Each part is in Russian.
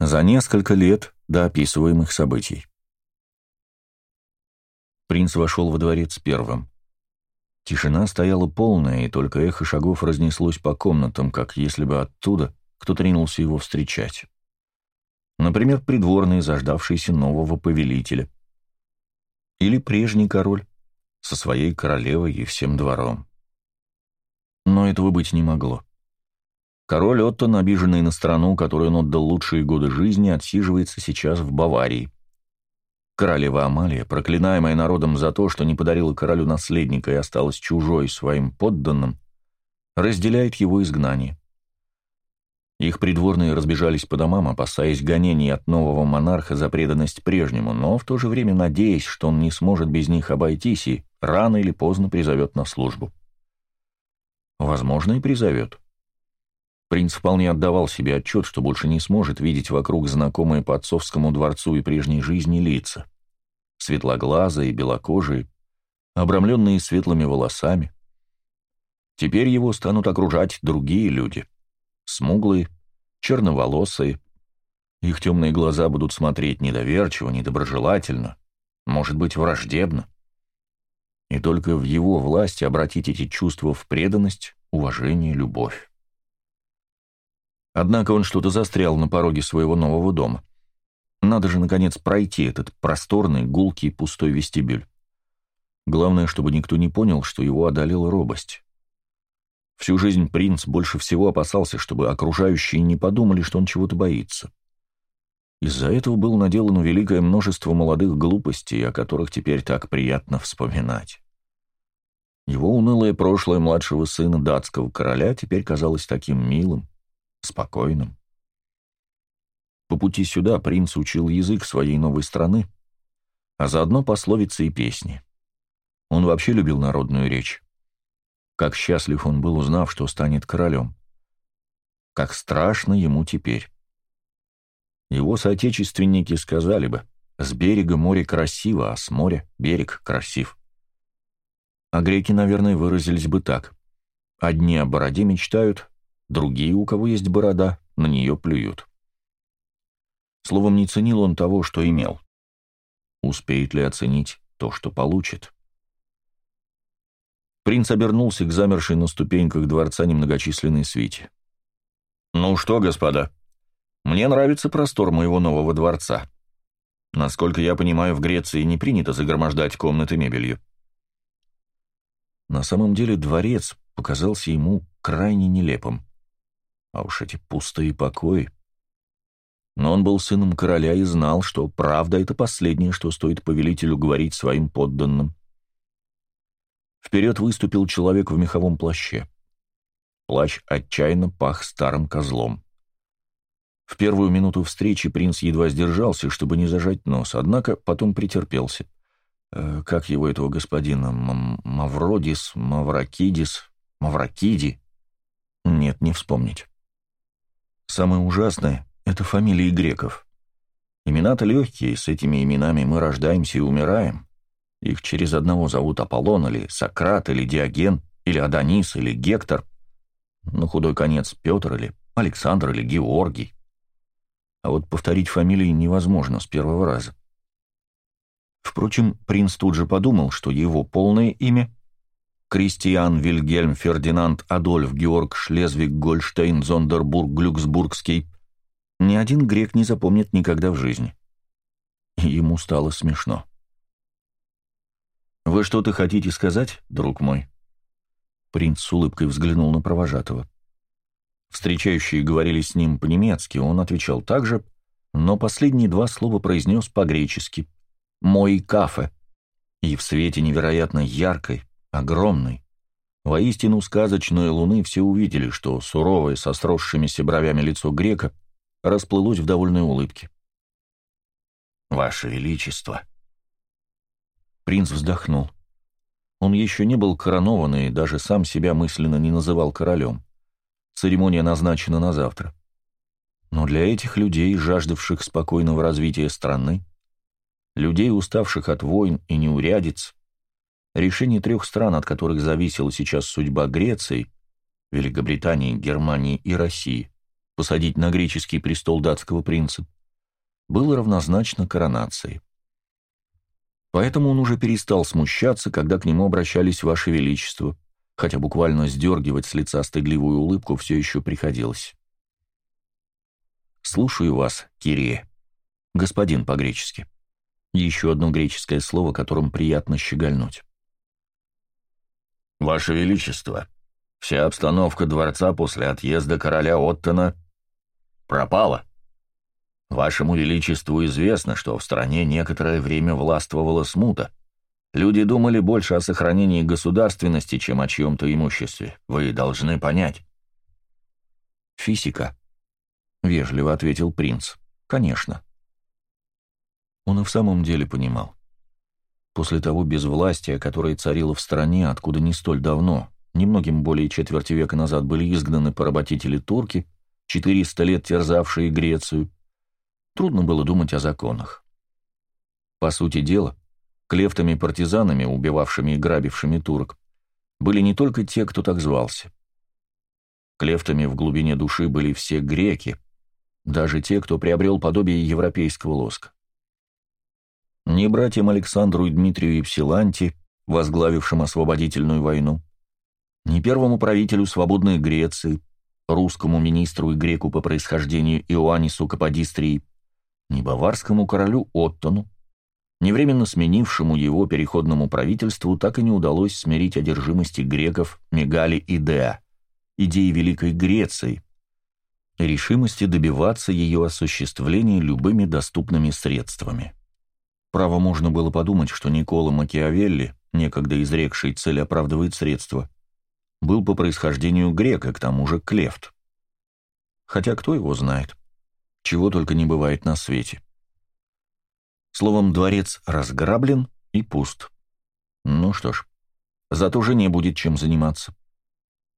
За несколько лет до описываемых событий. Принц вошел во дворец первым. Тишина стояла полная, и только эхо шагов разнеслось по комнатам, как если бы оттуда кто-то ринулся его встречать. Например, придворные, заждавшиеся нового повелителя. Или прежний король со своей королевой и всем двором. Но этого быть не могло. Король Оттон, обиженный на страну, которой он отдал лучшие годы жизни, отсиживается сейчас в Баварии. Королева Амалия, проклинаемая народом за то, что не подарила королю наследника и осталась чужой своим подданным, разделяет его изгнание. Их придворные разбежались по домам, опасаясь гонений от нового монарха за преданность прежнему, но в то же время надеясь, что он не сможет без них обойтись и рано или поздно призовет на службу. Возможно, и призовет. Принц вполне отдавал себе отчет, что больше не сможет видеть вокруг знакомые по отцовскому дворцу и прежней жизни лица. Светлоглазые, белокожие, обрамленные светлыми волосами. Теперь его станут окружать другие люди. Смуглые, черноволосые. Их темные глаза будут смотреть недоверчиво, недоброжелательно, может быть, враждебно. И только в его власти обратить эти чувства в преданность, уважение, любовь. Однако он что-то застрял на пороге своего нового дома. Надо же, наконец, пройти этот просторный, гулкий, пустой вестибюль. Главное, чтобы никто не понял, что его одолела робость. Всю жизнь принц больше всего опасался, чтобы окружающие не подумали, что он чего-то боится. Из-за этого было наделано великое множество молодых глупостей, о которых теперь так приятно вспоминать. Его унылое прошлое младшего сына датского короля теперь казалось таким милым, спокойным. По пути сюда принц учил язык своей новой страны, а заодно пословицы и песни. Он вообще любил народную речь. Как счастлив он был, узнав, что станет королем. Как страшно ему теперь. Его соотечественники сказали бы, с берега море красиво, а с моря берег красив. А греки, наверное, выразились бы так. Одни о бороде мечтают, Другие, у кого есть борода, на нее плюют. Словом, не ценил он того, что имел. Успеет ли оценить то, что получит? Принц обернулся к замершей на ступеньках дворца немногочисленной свите. «Ну что, господа, мне нравится простор моего нового дворца. Насколько я понимаю, в Греции не принято загромождать комнаты мебелью». На самом деле дворец показался ему крайне нелепым. А уж эти пустые покои. Но он был сыном короля и знал, что правда — это последнее, что стоит повелителю говорить своим подданным. Вперед выступил человек в меховом плаще. Плащ отчаянно пах старым козлом. В первую минуту встречи принц едва сдержался, чтобы не зажать нос, однако потом претерпелся. Э, как его этого господина? М Мавродис, Мавракидис, Мавракиди? Нет, не вспомнить. Самое ужасное — это фамилии греков. Имена-то легкие, с этими именами мы рождаемся и умираем. Их через одного зовут Аполлон или Сократ или Диоген или Адонис или Гектор. На худой конец Петр или Александр или Георгий. А вот повторить фамилии невозможно с первого раза. Впрочем, принц тут же подумал, что его полное имя Кристиан Вильгельм Фердинанд Адольф Георг Шлезвиг Гольштейн Зондербург Глюксбургский ни один грек не запомнит никогда в жизни. ему стало смешно. «Вы что-то хотите сказать, друг мой?» Принц с улыбкой взглянул на провожатого. Встречающие говорили с ним по-немецки, он отвечал так же, но последние два слова произнес по-гречески «мой кафе», и в свете невероятно яркой, огромной, воистину сказочной луны все увидели, что суровое со сросшимися бровями лицо грека расплылось в довольной улыбке. «Ваше Величество!» Принц вздохнул. Он еще не был коронован и даже сам себя мысленно не называл королем. Церемония назначена на завтра. Но для этих людей, жаждавших спокойного развития страны, людей, уставших от войн и неурядиц, Решение трех стран, от которых зависела сейчас судьба Греции, Великобритании, Германии и России, посадить на греческий престол датского принца, было равнозначно коронации. Поэтому он уже перестал смущаться, когда к нему обращались Ваше Величество, хотя буквально сдергивать с лица стыдливую улыбку все еще приходилось. «Слушаю вас, Кирия. Господин по-гречески. Еще одно греческое слово, которым приятно щегольнуть. «Ваше Величество, вся обстановка дворца после отъезда короля Оттона пропала. Вашему Величеству известно, что в стране некоторое время властвовала смута. Люди думали больше о сохранении государственности, чем о чьем-то имуществе. Вы должны понять». «Физика», — вежливо ответил принц. «Конечно». Он и в самом деле понимал. После того безвластия, которое царило в стране, откуда не столь давно, немногим более четверти века назад были изгнаны поработители-турки, 400 лет терзавшие Грецию, трудно было думать о законах. По сути дела, клефтами-партизанами, убивавшими и грабившими турок, были не только те, кто так звался. Клефтами в глубине души были все греки, даже те, кто приобрел подобие европейского лоска. Ни братьям Александру и Дмитрию Ипсиланти, возглавившим освободительную войну, ни первому правителю свободной Греции, русскому министру и греку по происхождению Иоаннису Каподистрии, ни баварскому королю Оттону, ни временно сменившему его переходному правительству так и не удалось смирить одержимости греков Мегали и Деа, идеи Великой Греции, решимости добиваться ее осуществления любыми доступными средствами. Право можно было подумать, что Никола Макиавелли, некогда изрекший цель оправдывает средства, был по происхождению грека, к тому же клефт. Хотя кто его знает, чего только не бывает на свете. Словом, дворец разграблен и пуст. Ну что ж, зато жене будет чем заниматься.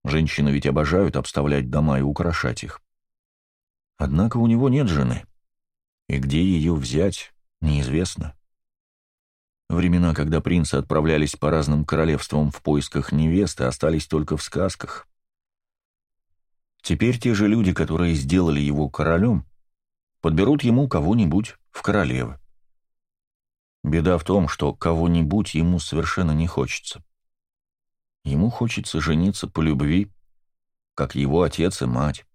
Женщины ведь обожают обставлять дома и украшать их. Однако у него нет жены. И где ее взять, неизвестно. Времена, когда принцы отправлялись по разным королевствам в поисках невесты, остались только в сказках. Теперь те же люди, которые сделали его королем, подберут ему кого-нибудь в королевы. Беда в том, что кого-нибудь ему совершенно не хочется. Ему хочется жениться по любви, как его отец и мать,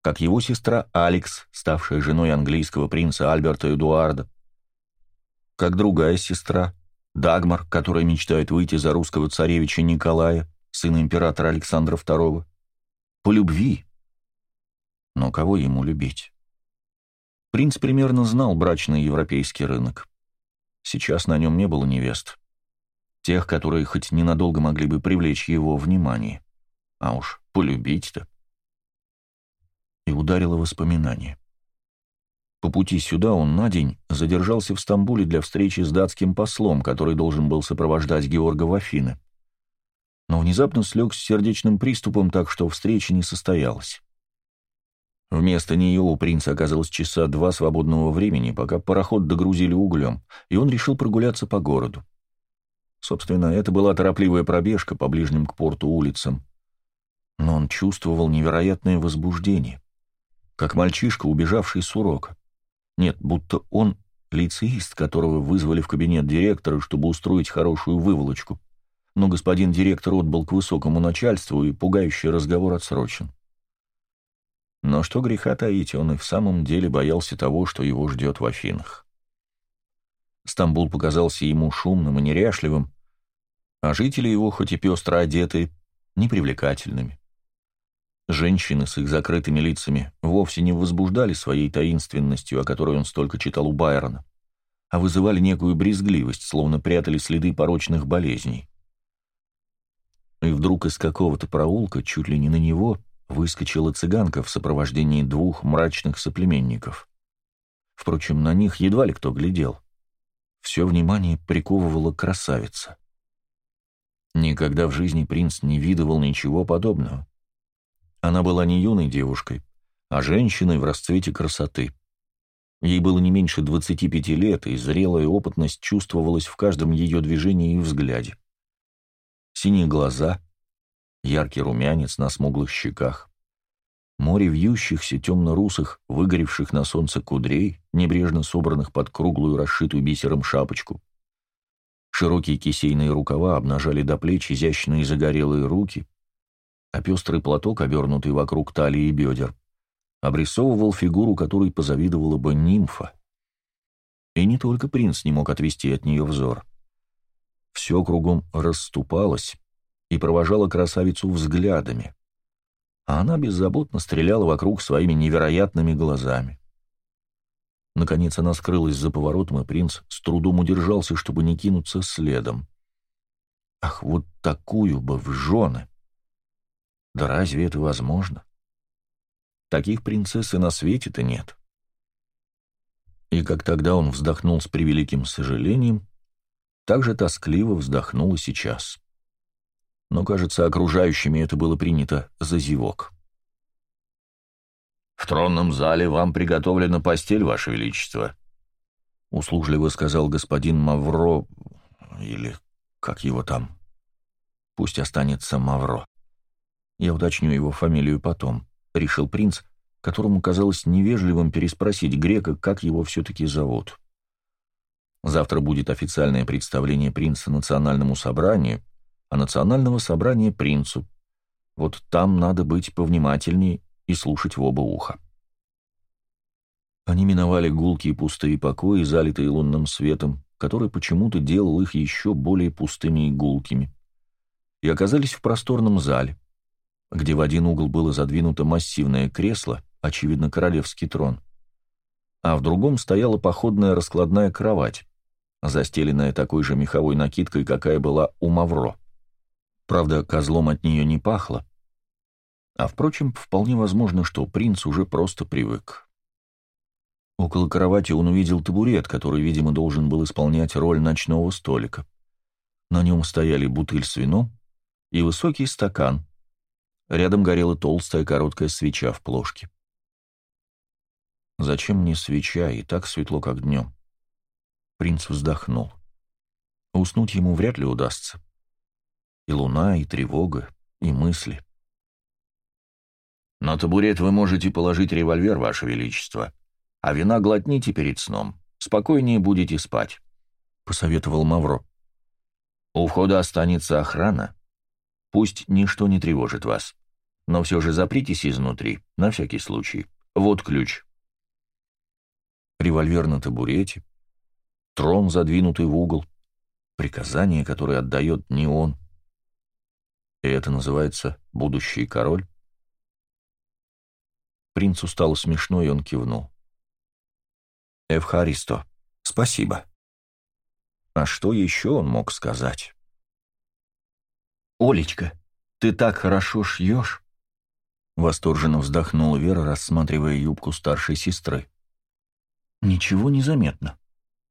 как его сестра Алекс, ставшая женой английского принца Альберта Эдуарда, как другая сестра, Дагмар, которая мечтает выйти за русского царевича Николая, сына императора Александра II. По любви. Но кого ему любить? Принц примерно знал брачный европейский рынок. Сейчас на нем не было невест. Тех, которые хоть ненадолго могли бы привлечь его внимание. А уж полюбить-то. И ударило воспоминание. По пути сюда он на день задержался в Стамбуле для встречи с датским послом, который должен был сопровождать Георга в Афины. Но внезапно слег с сердечным приступом, так что встреча не состоялась. Вместо нее у принца оказалось часа два свободного времени, пока пароход догрузили углем, и он решил прогуляться по городу. Собственно, это была торопливая пробежка по ближним к порту улицам. Но он чувствовал невероятное возбуждение, как мальчишка, убежавший с урока. Нет, будто он лицеист, которого вызвали в кабинет директора, чтобы устроить хорошую выволочку. Но господин директор отбыл к высокому начальству, и пугающий разговор отсрочен. Но что греха таить, он и в самом деле боялся того, что его ждет в Афинах. Стамбул показался ему шумным и неряшливым, а жители его, хоть и пестро одеты, непривлекательными. Женщины с их закрытыми лицами вовсе не возбуждали своей таинственностью, о которой он столько читал у Байрона, а вызывали некую брезгливость, словно прятали следы порочных болезней. И вдруг из какого-то проулка, чуть ли не на него, выскочила цыганка в сопровождении двух мрачных соплеменников. Впрочем, на них едва ли кто глядел. Все внимание приковывала красавица. Никогда в жизни принц не видывал ничего подобного. Она была не юной девушкой, а женщиной в расцвете красоты. Ей было не меньше 25 лет, и зрелая опытность чувствовалась в каждом ее движении и взгляде. Синие глаза, яркий румянец на смуглых щеках, Море вьющихся, темно-русых, выгоревших на солнце кудрей, небрежно собранных под круглую, расшитую бисером шапочку. Широкие кисейные рукава обнажали до плеч изящные загорелые руки, а пестрый платок, обернутый вокруг талии и бедер, обрисовывал фигуру, которой позавидовала бы нимфа. И не только принц не мог отвести от нее взор. Все кругом расступалось и провожало красавицу взглядами а она беззаботно стреляла вокруг своими невероятными глазами. Наконец она скрылась за поворотом, и принц с трудом удержался, чтобы не кинуться следом. Ах, вот такую бы в жены! Да разве это возможно? Таких принцесс и на свете-то нет. И как тогда он вздохнул с превеликим сожалением, так же тоскливо вздохнул и сейчас но, кажется, окружающими это было принято за зевок. «В тронном зале вам приготовлена постель, Ваше Величество», — услужливо сказал господин Мавро, или как его там. Пусть останется Мавро. Я уточню его фамилию потом, — решил принц, которому казалось невежливым переспросить грека, как его все-таки зовут. Завтра будет официальное представление принца национальному собранию — а национального собрания принцу. Вот там надо быть повнимательнее и слушать в оба уха. Они миновали гулкие пустые покои, залитые лунным светом, который почему-то делал их еще более пустыми и гулкими, и оказались в просторном зале, где в один угол было задвинуто массивное кресло, очевидно, королевский трон, а в другом стояла походная раскладная кровать, застеленная такой же меховой накидкой, какая была у Мавро. Правда, козлом от нее не пахло. А, впрочем, вполне возможно, что принц уже просто привык. Около кровати он увидел табурет, который, видимо, должен был исполнять роль ночного столика. На нем стояли бутыль с вином и высокий стакан. Рядом горела толстая короткая свеча в плошке. «Зачем мне свеча, и так светло, как днем?» Принц вздохнул. Уснуть ему вряд ли удастся. И луна, и тревога, и мысли. «На табурет вы можете положить револьвер, Ваше Величество, а вина глотните перед сном. Спокойнее будете спать», — посоветовал Мавро. «У входа останется охрана. Пусть ничто не тревожит вас, но все же запритесь изнутри, на всякий случай. Вот ключ». Револьвер на табурете, трон, задвинутый в угол, приказание, которое отдает не он — и это называется «будущий король»? Принцу стало смешно, и он кивнул. «Эвхаристо, спасибо». А что еще он мог сказать? «Олечка, ты так хорошо шьешь!» Восторженно вздохнула Вера, рассматривая юбку старшей сестры. «Ничего не заметно.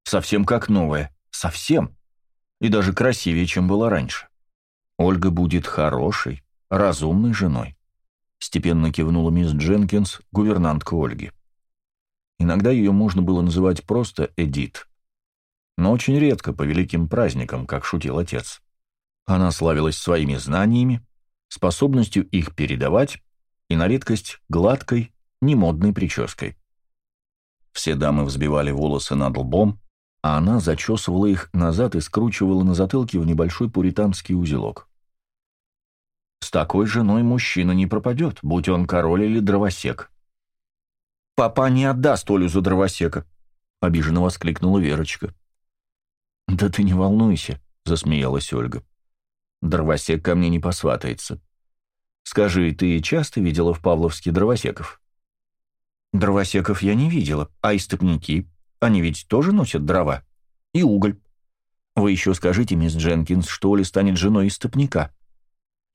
Совсем как новая. Совсем. И даже красивее, чем было раньше. Ольга будет хорошей, разумной женой. Степенно кивнула мисс Дженкинс, гувернантка Ольги. Иногда ее можно было называть просто Эдит. Но очень редко, по великим праздникам, как шутил отец. Она славилась своими знаниями, способностью их передавать и на редкость гладкой, немодной прической. Все дамы взбивали волосы над лбом, а она зачесывала их назад и скручивала на затылке в небольшой пуританский узелок. С такой женой мужчина не пропадет, будь он король или дровосек. «Папа не отдаст Олю за дровосека», — обиженно воскликнула Верочка. «Да ты не волнуйся», — засмеялась Ольга. «Дровосек ко мне не посватается. Скажи, ты часто видела в Павловске дровосеков?» «Дровосеков я не видела, а истопники?» Они ведь тоже носят дрова. И уголь. Вы еще скажите, мисс Дженкинс, что ли станет женой истопника?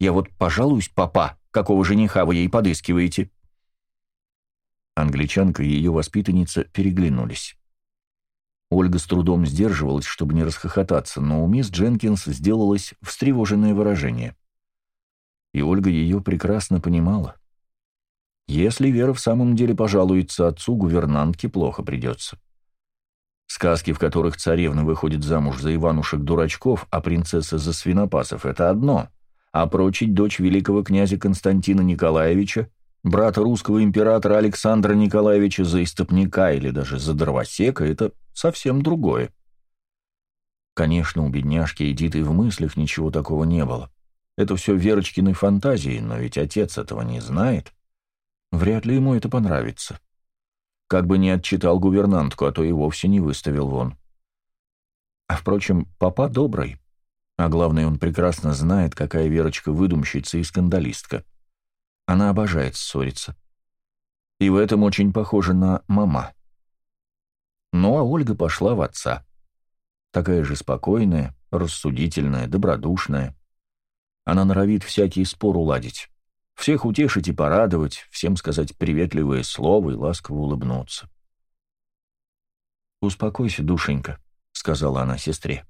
Я вот пожалуюсь, папа, какого жениха вы ей подыскиваете?» Англичанка и ее воспитанница переглянулись. Ольга с трудом сдерживалась, чтобы не расхохотаться, но у мисс Дженкинс сделалось встревоженное выражение. И Ольга ее прекрасно понимала. Если Вера в самом деле пожалуется отцу, гувернантке плохо придется. Сказки, в которых царевна выходит замуж за Иванушек-дурачков, а принцесса за свинопасов — это одно, а прочить дочь великого князя Константина Николаевича брата русского императора Александра Николаевича за истопника или даже за дровосека — это совсем другое. Конечно, у бедняжки Эдиты в мыслях ничего такого не было. Это все Верочкиной фантазии, но ведь отец этого не знает. Вряд ли ему это понравится. Как бы не отчитал гувернантку, а то и вовсе не выставил вон. А, впрочем, папа добрый. А главное, он прекрасно знает, какая Верочка выдумщица и скандалистка. Она обожает ссориться. И в этом очень похоже на мама. Ну, а Ольга пошла в отца. Такая же спокойная, рассудительная, добродушная. Она норовит всякий спор уладить. Всех утешить и порадовать, всем сказать приветливое слово и ласково улыбнуться. «Успокойся, душенька», — сказала она сестре.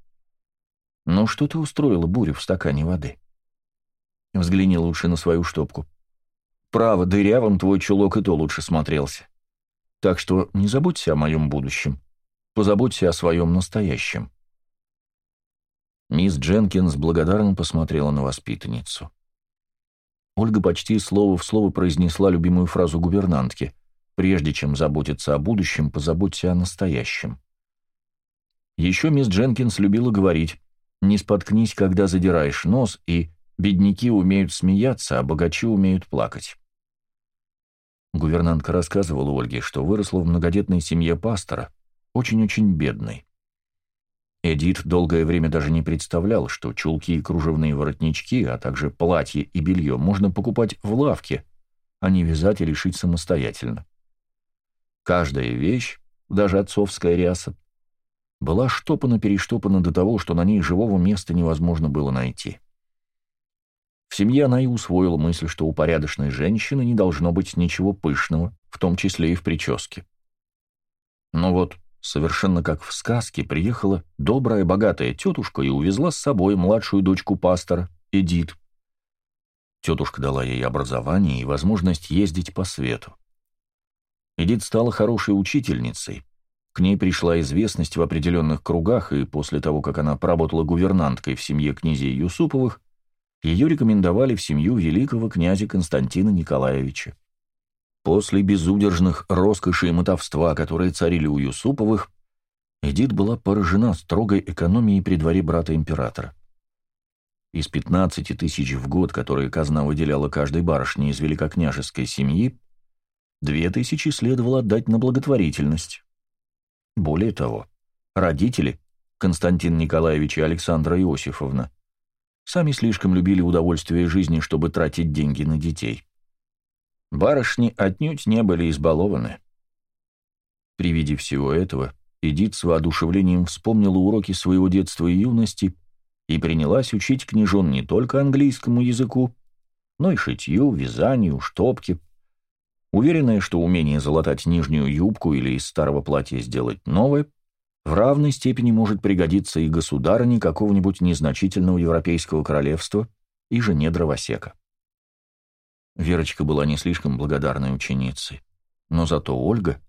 «Ну что ты устроила бурю в стакане воды?» Взгляни лучше на свою штопку. Право, дырявым твой чулок и то лучше смотрелся. Так что не забудься о моем будущем. Позаботься о своем настоящем. Мисс Дженкинс благодарно посмотрела на воспитанницу. Ольга почти слово в слово произнесла любимую фразу гувернантки «Прежде чем заботиться о будущем, позаботься о настоящем». Еще мисс Дженкинс любила говорить «Не споткнись, когда задираешь нос» и «Бедняки умеют смеяться, а богачи умеют плакать». Гувернантка рассказывала Ольге, что выросла в многодетной семье пастора, очень-очень бедной. Эдит долгое время даже не представлял, что чулки и кружевные воротнички, а также платье и белье можно покупать в лавке, а не вязать или шить самостоятельно. Каждая вещь, даже отцовская ряса, была штопана-перештопана до того, что на ней живого места невозможно было найти. В семье она и усвоила мысль, что у порядочной женщины не должно быть ничего пышного, в том числе и в прическе. Но вот, совершенно как в сказке, приехала добрая богатая тетушка и увезла с собой младшую дочку пастора, Эдит. Тетушка дала ей образование и возможность ездить по свету. Эдит стала хорошей учительницей. К ней пришла известность в определенных кругах, и после того, как она поработала гувернанткой в семье князей Юсуповых, ее рекомендовали в семью великого князя Константина Николаевича. После безудержных роскоши и мотовства, которые царили у Юсуповых, Эдит была поражена строгой экономией при дворе брата императора. Из 15 тысяч в год, которые казна выделяла каждой барышне из великокняжеской семьи, две тысячи следовало отдать на благотворительность. Более того, родители, Константин Николаевич и Александра Иосифовна, сами слишком любили удовольствие жизни, чтобы тратить деньги на детей. Барышни отнюдь не были избалованы. При виде всего этого Эдит с воодушевлением вспомнила уроки своего детства и юности и принялась учить княжон не только английскому языку, но и шитью, вязанию, штопке. Уверенная, что умение залатать нижнюю юбку или из старого платья сделать новое — в равной степени может пригодиться и государыне какого-нибудь незначительного европейского королевства, и жене дровосека. Верочка была не слишком благодарной ученицей, но зато Ольга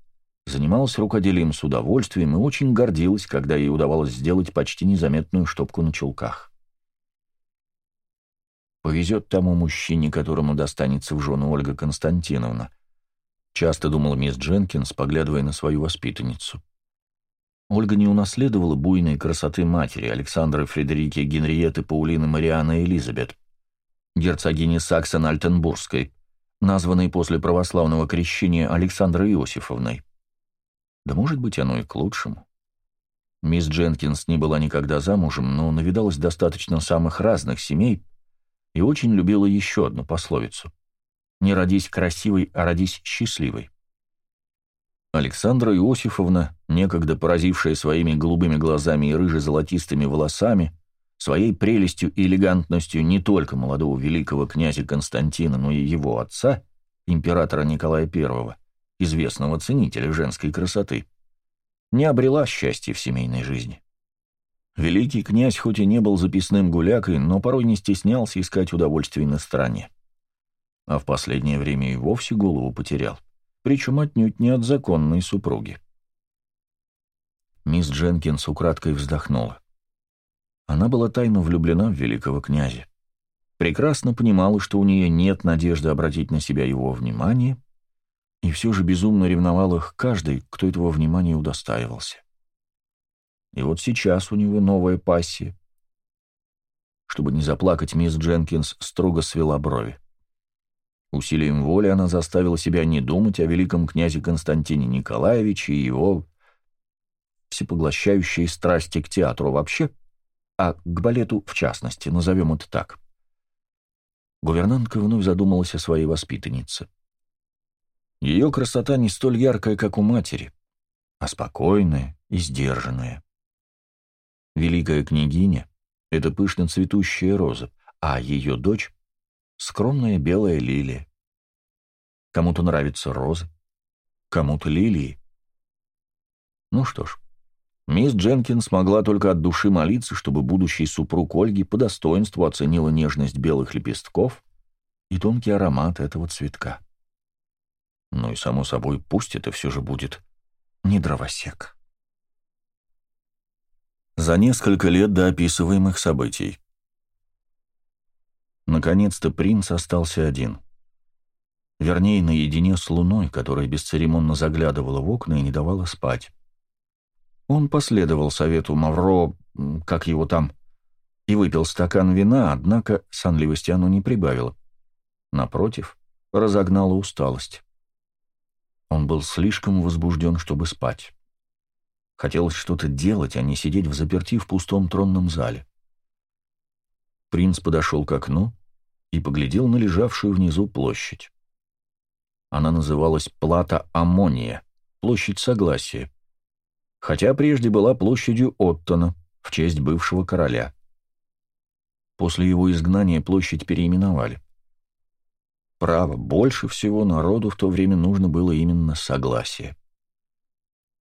занималась рукоделием с удовольствием и очень гордилась, когда ей удавалось сделать почти незаметную штопку на чулках. «Повезет тому мужчине, которому достанется в жены Ольга Константиновна», часто думала мисс Дженкинс, поглядывая на свою воспитанницу. Ольга не унаследовала буйной красоты матери Александры Фредерики Генриетты Паулины Марианы Элизабет, герцогини Саксон-Альтенбургской, названной после православного крещения Александрой Иосифовной. Да может быть оно и к лучшему. Мисс Дженкинс не была никогда замужем, но навидалась достаточно самых разных семей и очень любила еще одну пословицу. «Не родись красивой, а родись счастливой». Александра Иосифовна, некогда поразившая своими голубыми глазами и рыже-золотистыми волосами, своей прелестью и элегантностью не только молодого великого князя Константина, но и его отца, императора Николая I, известного ценителя женской красоты, не обрела счастья в семейной жизни. Великий князь хоть и не был записным гулякой, но порой не стеснялся искать удовольствий на стороне. А в последнее время и вовсе голову потерял причем отнюдь не от законной супруги. Мисс Дженкинс украдкой вздохнула. Она была тайно влюблена в великого князя. прекрасно понимала, что у нее нет надежды обратить на себя его внимание, и все же безумно ревновала к каждой, кто этого внимания удостаивался. И вот сейчас у него новая пассия. Чтобы не заплакать, мисс Дженкинс строго свела брови. Усилием воли она заставила себя не думать о великом князе Константине Николаевиче и его всепоглощающей страсти к театру вообще, а к балету в частности, назовем это так. Гувернантка вновь задумалась о своей воспитаннице. Ее красота не столь яркая, как у матери, а спокойная и сдержанная. Великая княгиня — это пышно цветущая роза, а ее дочь скромная белая лилия. Кому-то нравятся розы, кому-то лилии. Ну что ж, мисс Дженкин смогла только от души молиться, чтобы будущий супруг Ольги по достоинству оценила нежность белых лепестков и тонкий аромат этого цветка. Ну и, само собой, пусть это все же будет не дровосек. За несколько лет до описываемых событий Наконец-то принц остался один. Вернее, наедине с луной, которая бесцеремонно заглядывала в окна и не давала спать. Он последовал совету Мавро, как его там, и выпил стакан вина, однако сонливости оно не прибавило. Напротив, разогнала усталость. Он был слишком возбужден, чтобы спать. Хотелось что-то делать, а не сидеть в заперти в пустом тронном зале. Принц подошел к окну и поглядел на лежавшую внизу площадь. Она называлась Плата Амония, площадь Согласия, хотя прежде была площадью Оттона, в честь бывшего короля. После его изгнания площадь переименовали. Право, больше всего народу в то время нужно было именно согласие.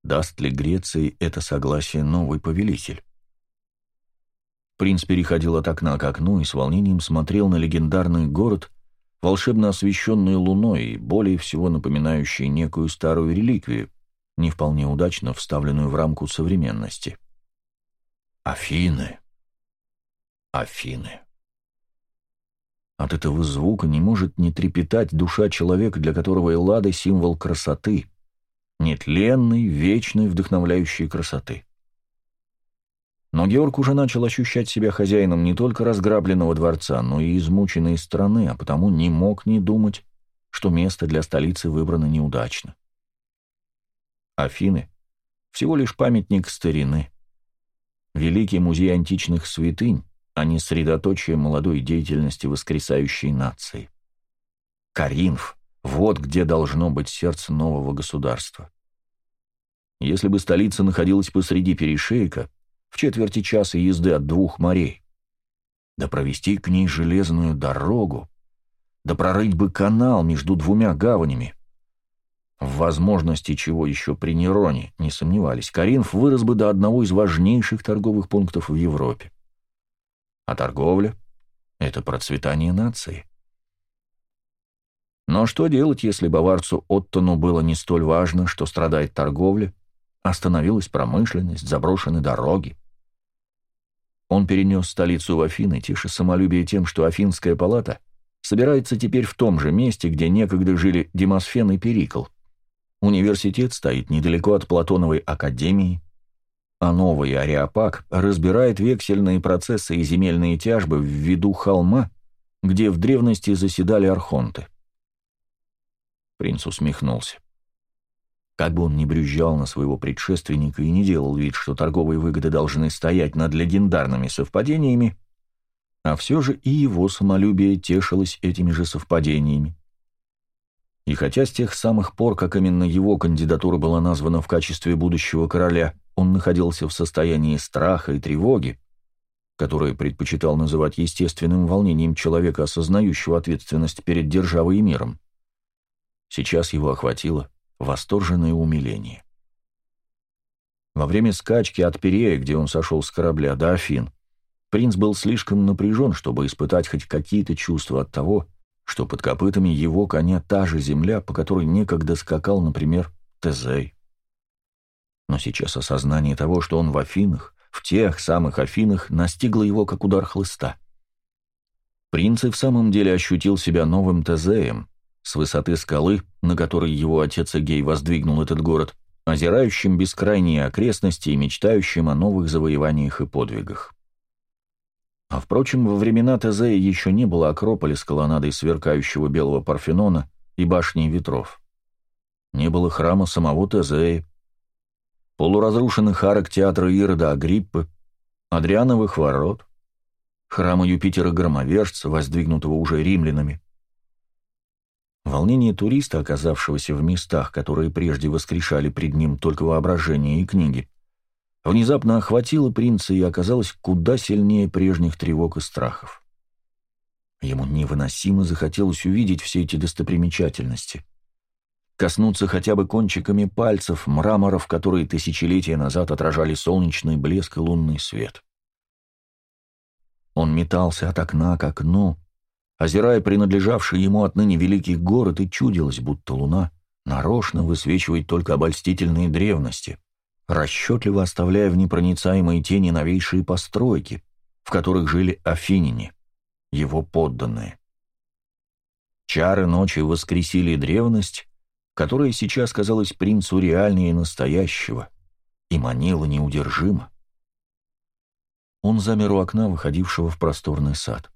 Даст ли Греции это согласие новый повелитель? Принц переходил от окна к окну и с волнением смотрел на легендарный город, волшебно освещенный луной и более всего напоминающий некую старую реликвию, не вполне удачно вставленную в рамку современности. Афины. Афины. От этого звука не может не трепетать душа человека, для которого Эллада — символ красоты, нетленной, вечной, вдохновляющей красоты. Но Георг уже начал ощущать себя хозяином не только разграбленного дворца, но и измученной страны, а потому не мог не думать, что место для столицы выбрано неудачно. Афины — всего лишь памятник старины. Великий музей античных святынь, а не средоточие молодой деятельности воскресающей нации. Каринф — вот где должно быть сердце нового государства. Если бы столица находилась посреди перешейка, в четверти часа езды от двух морей. Да провести к ней железную дорогу, да прорыть бы канал между двумя гаванями. В возможности чего еще при Нероне не сомневались, Каринф вырос бы до одного из важнейших торговых пунктов в Европе. А торговля — это процветание нации. Но что делать, если баварцу Оттону было не столь важно, что страдает торговля, Остановилась промышленность, заброшены дороги. Он перенес столицу в Афины, тише самолюбие тем, что Афинская палата собирается теперь в том же месте, где некогда жили Демосфен и Перикл. Университет стоит недалеко от Платоновой академии, а новый Ариапак разбирает вексельные процессы и земельные тяжбы в виду холма, где в древности заседали архонты. Принц усмехнулся. Как бы он ни брюзжал на своего предшественника и не делал вид, что торговые выгоды должны стоять над легендарными совпадениями, а все же и его самолюбие тешилось этими же совпадениями. И хотя с тех самых пор, как именно его кандидатура была названа в качестве будущего короля, он находился в состоянии страха и тревоги, которое предпочитал называть естественным волнением человека, осознающего ответственность перед державой и миром, сейчас его охватило восторженное умиление. Во время скачки от Перея, где он сошел с корабля, до Афин, принц был слишком напряжен, чтобы испытать хоть какие-то чувства от того, что под копытами его коня та же земля, по которой некогда скакал, например, Тезей. Но сейчас осознание того, что он в Афинах, в тех самых Афинах, настигло его как удар хлыста. Принц и в самом деле ощутил себя новым Тезеем, с высоты скалы, на которой его отец Эгей воздвигнул этот город, озирающим бескрайние окрестности и мечтающим о новых завоеваниях и подвигах. А впрочем, во времена Тезея еще не было Акрополя с колоннадой сверкающего белого Парфенона и башней ветров. Не было храма самого Тезея, полуразрушенных арок театра Ирода Агриппы, Адриановых ворот, храма Юпитера-громовержца, воздвигнутого уже римлянами. Волнение туриста, оказавшегося в местах, которые прежде воскрешали пред ним только воображение и книги, внезапно охватило принца и оказалось куда сильнее прежних тревог и страхов. Ему невыносимо захотелось увидеть все эти достопримечательности, коснуться хотя бы кончиками пальцев мраморов, которые тысячелетия назад отражали солнечный блеск и лунный свет. Он метался от окна к окну, озирая принадлежавший ему отныне великий город, и чудилось, будто луна нарочно высвечивает только обольстительные древности, расчетливо оставляя в непроницаемой тени новейшие постройки, в которых жили афиняне, его подданные. Чары ночи воскресили древность, которая сейчас казалась принцу реальнее настоящего и манила неудержимо. Он замер у окна, выходившего в просторный сад.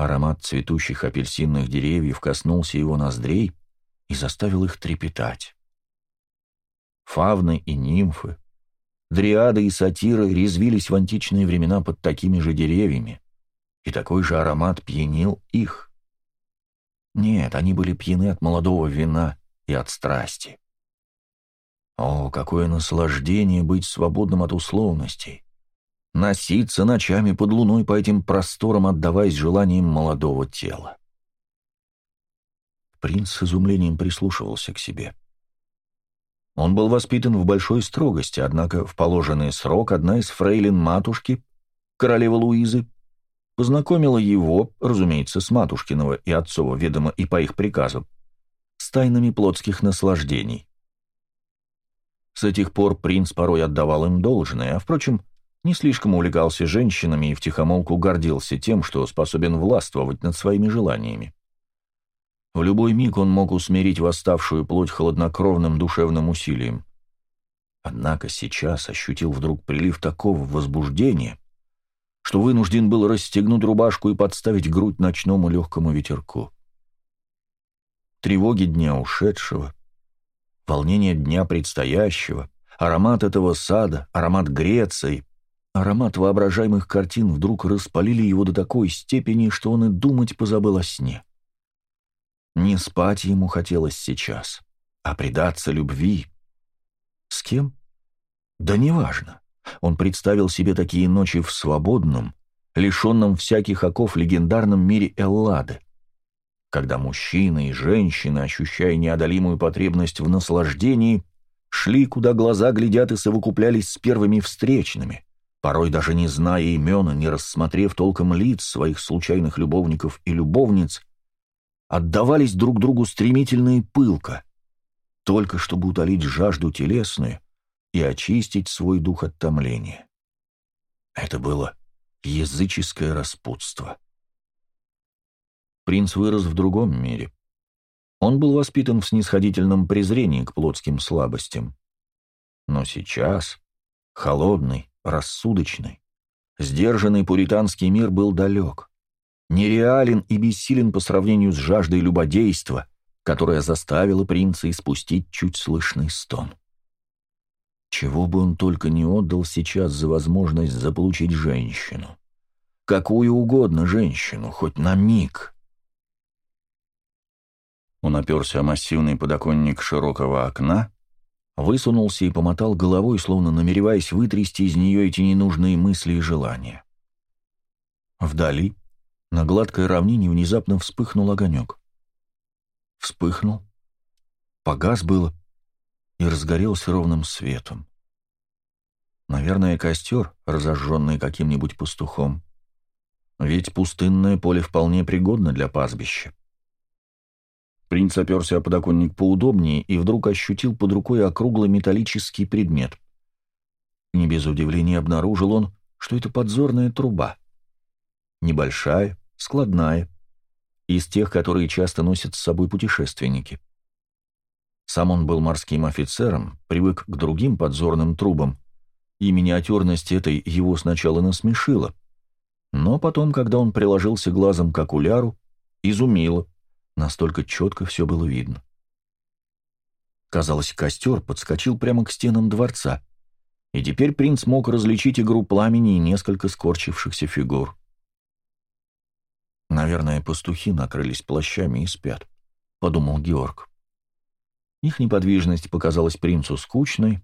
Аромат цветущих апельсинных деревьев коснулся его ноздрей и заставил их трепетать. Фавны и нимфы, дриады и сатиры резвились в античные времена под такими же деревьями, и такой же аромат пьянил их. Нет, они были пьяны от молодого вина и от страсти. О, какое наслаждение быть свободным от условностей! Носиться ночами под луной по этим просторам, отдаваясь желаниям молодого тела. Принц с изумлением прислушивался к себе. Он был воспитан в большой строгости, однако в положенный срок одна из фрейлин матушки, королева Луизы, познакомила его, разумеется, с матушкиного и отцова ведома и по их приказу, с тайнами плотских наслаждений. С этих пор принц порой отдавал им должное, а, впрочем, не слишком увлекался женщинами и втихомолку гордился тем, что способен властвовать над своими желаниями. В любой миг он мог усмирить восставшую плоть холоднокровным душевным усилием. Однако сейчас ощутил вдруг прилив такого возбуждения, что вынужден был расстегнуть рубашку и подставить грудь ночному легкому ветерку. Тревоги дня ушедшего, волнение дня предстоящего, аромат этого сада, аромат Греции, Аромат воображаемых картин вдруг распалили его до такой степени, что он и думать позабыл о сне. Не спать ему хотелось сейчас, а предаться любви. С кем? Да неважно. Он представил себе такие ночи в свободном, лишенном всяких оков легендарном мире Эллады, когда мужчины и женщины, ощущая неодолимую потребность в наслаждении, шли, куда глаза глядят и совокуплялись с первыми встречными — порой даже не зная имен и не рассмотрев толком лиц своих случайных любовников и любовниц, отдавались друг другу стремительно и пылко, только чтобы утолить жажду телесную и очистить свой дух от томления. Это было языческое распутство. Принц вырос в другом мире. Он был воспитан в снисходительном презрении к плотским слабостям. Но сейчас, холодный, рассудочный, сдержанный пуританский мир был далек, нереален и бессилен по сравнению с жаждой любодейства, которая заставила принца испустить чуть слышный стон. Чего бы он только не отдал сейчас за возможность заполучить женщину. Какую угодно женщину, хоть на миг. Он оперся о массивный подоконник широкого окна, высунулся и помотал головой, словно намереваясь вытрясти из нее эти ненужные мысли и желания. Вдали, на гладкой равнине, внезапно вспыхнул огонек. Вспыхнул, погас было и разгорелся ровным светом. Наверное, костер, разожженный каким-нибудь пастухом. Ведь пустынное поле вполне пригодно для пастбища. Принц оперся о подоконник поудобнее и вдруг ощутил под рукой округлый металлический предмет. Не без удивления обнаружил он, что это подзорная труба. Небольшая, складная, из тех, которые часто носят с собой путешественники. Сам он был морским офицером, привык к другим подзорным трубам, и миниатюрность этой его сначала насмешила, но потом, когда он приложился глазом к окуляру, изумило, настолько четко все было видно. Казалось, костер подскочил прямо к стенам дворца, и теперь принц мог различить игру пламени и несколько скорчившихся фигур. «Наверное, пастухи накрылись плащами и спят», — подумал Георг. Их неподвижность показалась принцу скучной,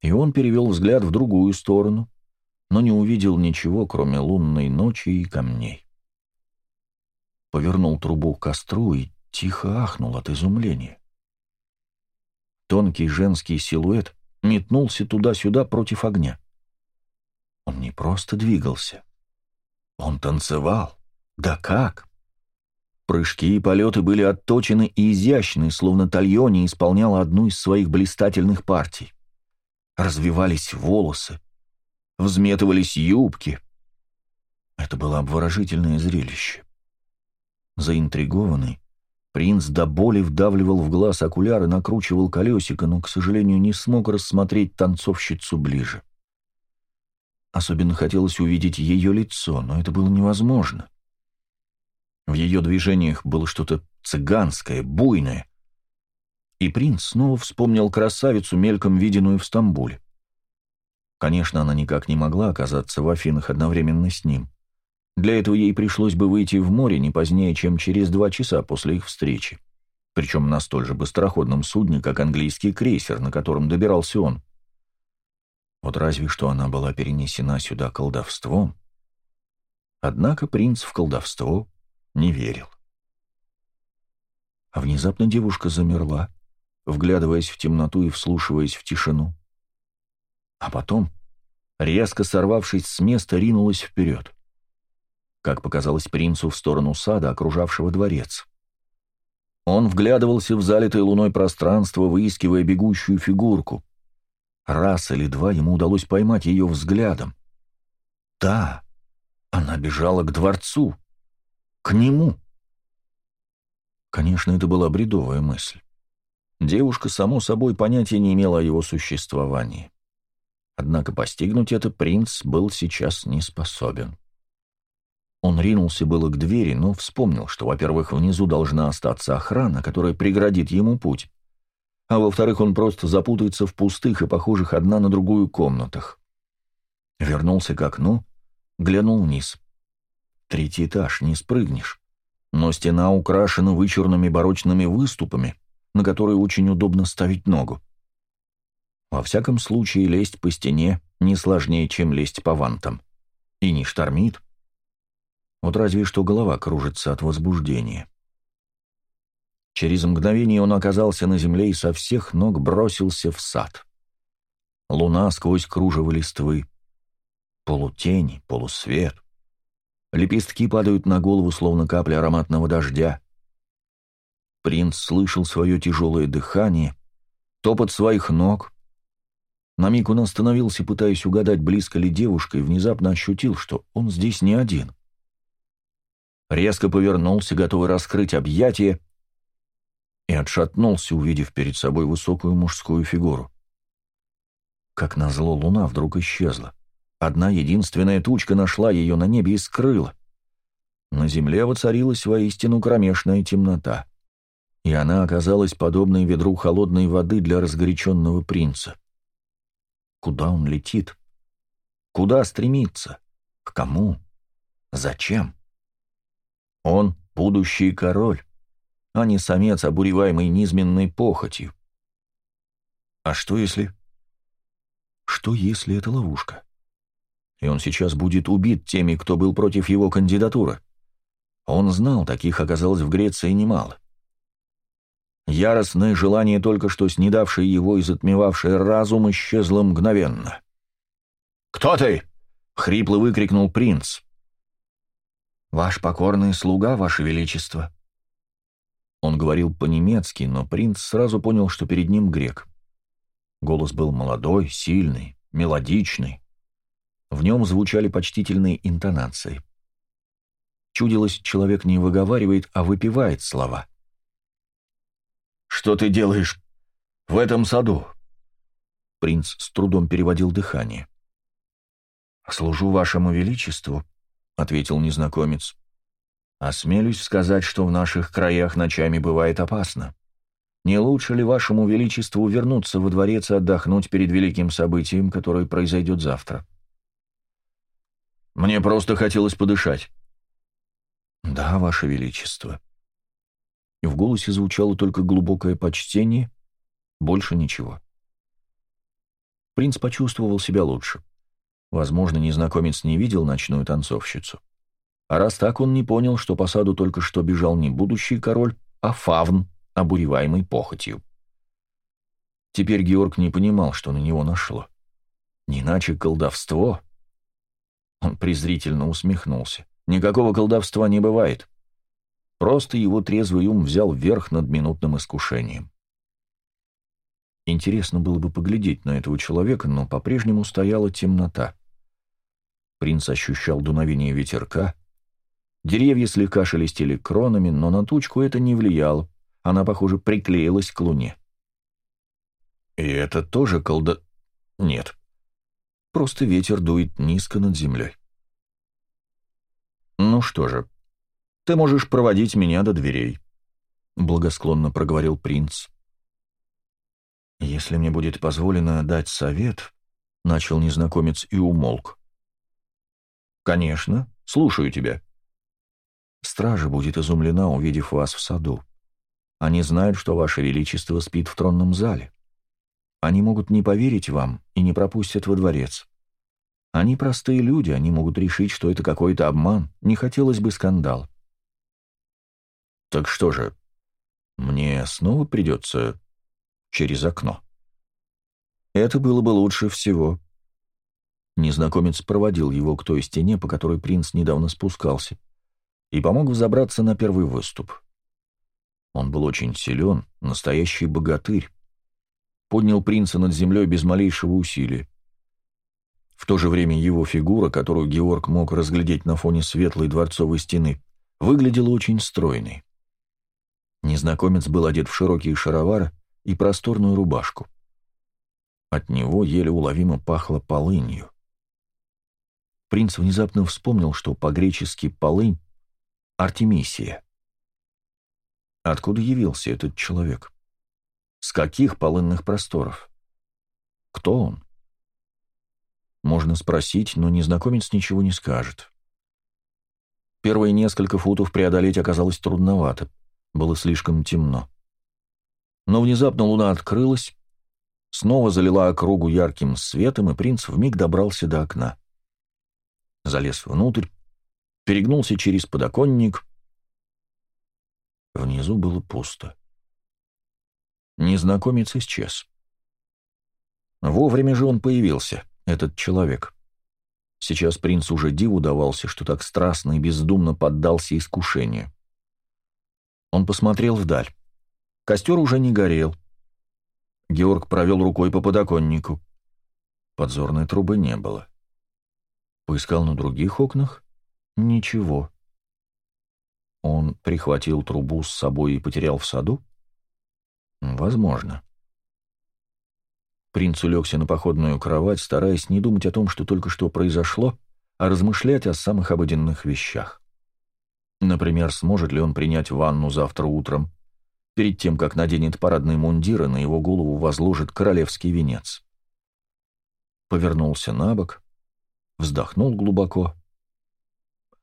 и он перевел взгляд в другую сторону, но не увидел ничего, кроме лунной ночи и камней. Повернул трубу к костру и тихо ахнул от изумления. Тонкий женский силуэт метнулся туда-сюда против огня. Он не просто двигался. Он танцевал. Да как? Прыжки и полеты были отточены и изящны, словно Тальони исполняла одну из своих блистательных партий. Развивались волосы, взметывались юбки. Это было обворожительное зрелище. Заинтригованный, принц до боли вдавливал в глаз окуляр и накручивал колесико, но, к сожалению, не смог рассмотреть танцовщицу ближе. Особенно хотелось увидеть ее лицо, но это было невозможно. В ее движениях было что-то цыганское, буйное. И принц снова вспомнил красавицу, мельком виденную в Стамбуле. Конечно, она никак не могла оказаться в Афинах одновременно с ним. Для этого ей пришлось бы выйти в море не позднее, чем через два часа после их встречи. Причем на столь же быстроходном судне, как английский крейсер, на котором добирался он. Вот разве что она была перенесена сюда колдовством. Однако принц в колдовство не верил. А внезапно девушка замерла, вглядываясь в темноту и вслушиваясь в тишину. А потом, резко сорвавшись с места, ринулась вперед. Как показалось принцу в сторону сада, окружавшего дворец. Он вглядывался в залитое луной пространство, выискивая бегущую фигурку. Раз или два ему удалось поймать ее взглядом. Да, она бежала к дворцу. К нему. Конечно, это была бредовая мысль. Девушка, само собой, понятия не имела о его существовании. Однако постигнуть это принц был сейчас не способен. Он ринулся было к двери, но вспомнил, что, во-первых, внизу должна остаться охрана, которая преградит ему путь, а во-вторых, он просто запутается в пустых и похожих одна на другую комнатах. Вернулся к окну, глянул вниз. Третий этаж, не спрыгнешь. Но стена украшена вычурными барочными выступами, на которые очень удобно ставить ногу. Во всяком случае, лезть по стене не сложнее, чем лезть по вантам. И не штормит. Вот разве что голова кружится от возбуждения. Через мгновение он оказался на земле и со всех ног бросился в сад. Луна сквозь кружево листвы. Полутень, полусвет. Лепестки падают на голову, словно капли ароматного дождя. Принц слышал свое тяжелое дыхание, топот своих ног. На миг он остановился, пытаясь угадать, близко ли девушка, и внезапно ощутил, что он здесь не один. Резко повернулся, готовый раскрыть объятия, и отшатнулся, увидев перед собой высокую мужскую фигуру. Как назло, луна вдруг исчезла. Одна единственная тучка нашла ее на небе и скрыла. На земле воцарилась воистину кромешная темнота, и она оказалась подобной ведру холодной воды для разгоряченного принца. Куда он летит? Куда стремится? К кому? Зачем? Он — будущий король, а не самец, обуреваемый низменной похотью. А что если... Что если это ловушка? и он сейчас будет убит теми, кто был против его кандидатуры. Он знал, таких оказалось в Греции немало. Яростное желание, только что снедавшее его и затмевавшее разум, исчезло мгновенно. «Кто ты?» — хрипло выкрикнул принц. «Ваш покорный слуга, ваше величество». Он говорил по-немецки, но принц сразу понял, что перед ним грек. Голос был молодой, сильный, мелодичный. В нем звучали почтительные интонации. Чудилось, человек не выговаривает, а выпивает слова. «Что ты делаешь в этом саду?» Принц с трудом переводил дыхание. «Служу вашему величеству», — ответил незнакомец. «Осмелюсь сказать, что в наших краях ночами бывает опасно. Не лучше ли вашему величеству вернуться во дворец и отдохнуть перед великим событием, которое произойдет завтра?» «Мне просто хотелось подышать». «Да, ваше величество». В голосе звучало только глубокое почтение, больше ничего. Принц почувствовал себя лучше. Возможно, незнакомец не видел ночную танцовщицу. А раз так, он не понял, что по саду только что бежал не будущий король, а фавн, обуреваемый похотью. Теперь Георг не понимал, что на него нашло. Не иначе колдовство. Он презрительно усмехнулся. Никакого колдовства не бывает. Просто его трезвый ум взял верх над минутным искушением. Интересно было бы поглядеть на этого человека, но по-прежнему стояла темнота. Принц ощущал дуновение ветерка. Деревья слегка шелестели кронами, но на тучку это не влияло. Она, похоже, приклеилась к луне. И это тоже колда... Нет. Просто ветер дует низко над землей. «Ну что же, ты можешь проводить меня до дверей», — благосклонно проговорил принц. «Если мне будет позволено дать совет», — начал незнакомец и умолк. «Конечно, слушаю тебя». «Стража будет изумлена, увидев вас в саду. Они знают, что Ваше Величество спит в тронном зале. Они могут не поверить вам и не пропустят во дворец. Они простые люди, они могут решить, что это какой-то обман, не хотелось бы скандал». «Так что же, мне снова придется через окно?» «Это было бы лучше всего», Незнакомец проводил его к той стене, по которой принц недавно спускался, и помог взобраться на первый выступ. Он был очень силен, настоящий богатырь. Поднял принца над землей без малейшего усилия. В то же время его фигура, которую Георг мог разглядеть на фоне светлой дворцовой стены, выглядела очень стройной. Незнакомец был одет в широкие шаровары и просторную рубашку. От него еле уловимо пахло полынью принц внезапно вспомнил, что по-гречески «полынь» — Артемисия. Откуда явился этот человек? С каких полынных просторов? Кто он? Можно спросить, но незнакомец ничего не скажет. Первые несколько футов преодолеть оказалось трудновато, было слишком темно. Но внезапно луна открылась, снова залила округу ярким светом, и принц вмиг добрался до окна залез внутрь, перегнулся через подоконник. Внизу было пусто. Незнакомец исчез. Вовремя же он появился, этот человек. Сейчас принц уже диву давался, что так страстно и бездумно поддался искушению. Он посмотрел вдаль. Костер уже не горел. Георг провел рукой по подоконнику. Подзорной трубы не было. Поискал на других окнах. Ничего. Он прихватил трубу с собой и потерял в саду? Возможно. Принц улегся на походную кровать, стараясь не думать о том, что только что произошло, а размышлять о самых обыденных вещах. Например, сможет ли он принять ванну завтра утром, перед тем, как наденет парадный мундир и на его голову возложит королевский венец. Повернулся на бок, вздохнул глубоко.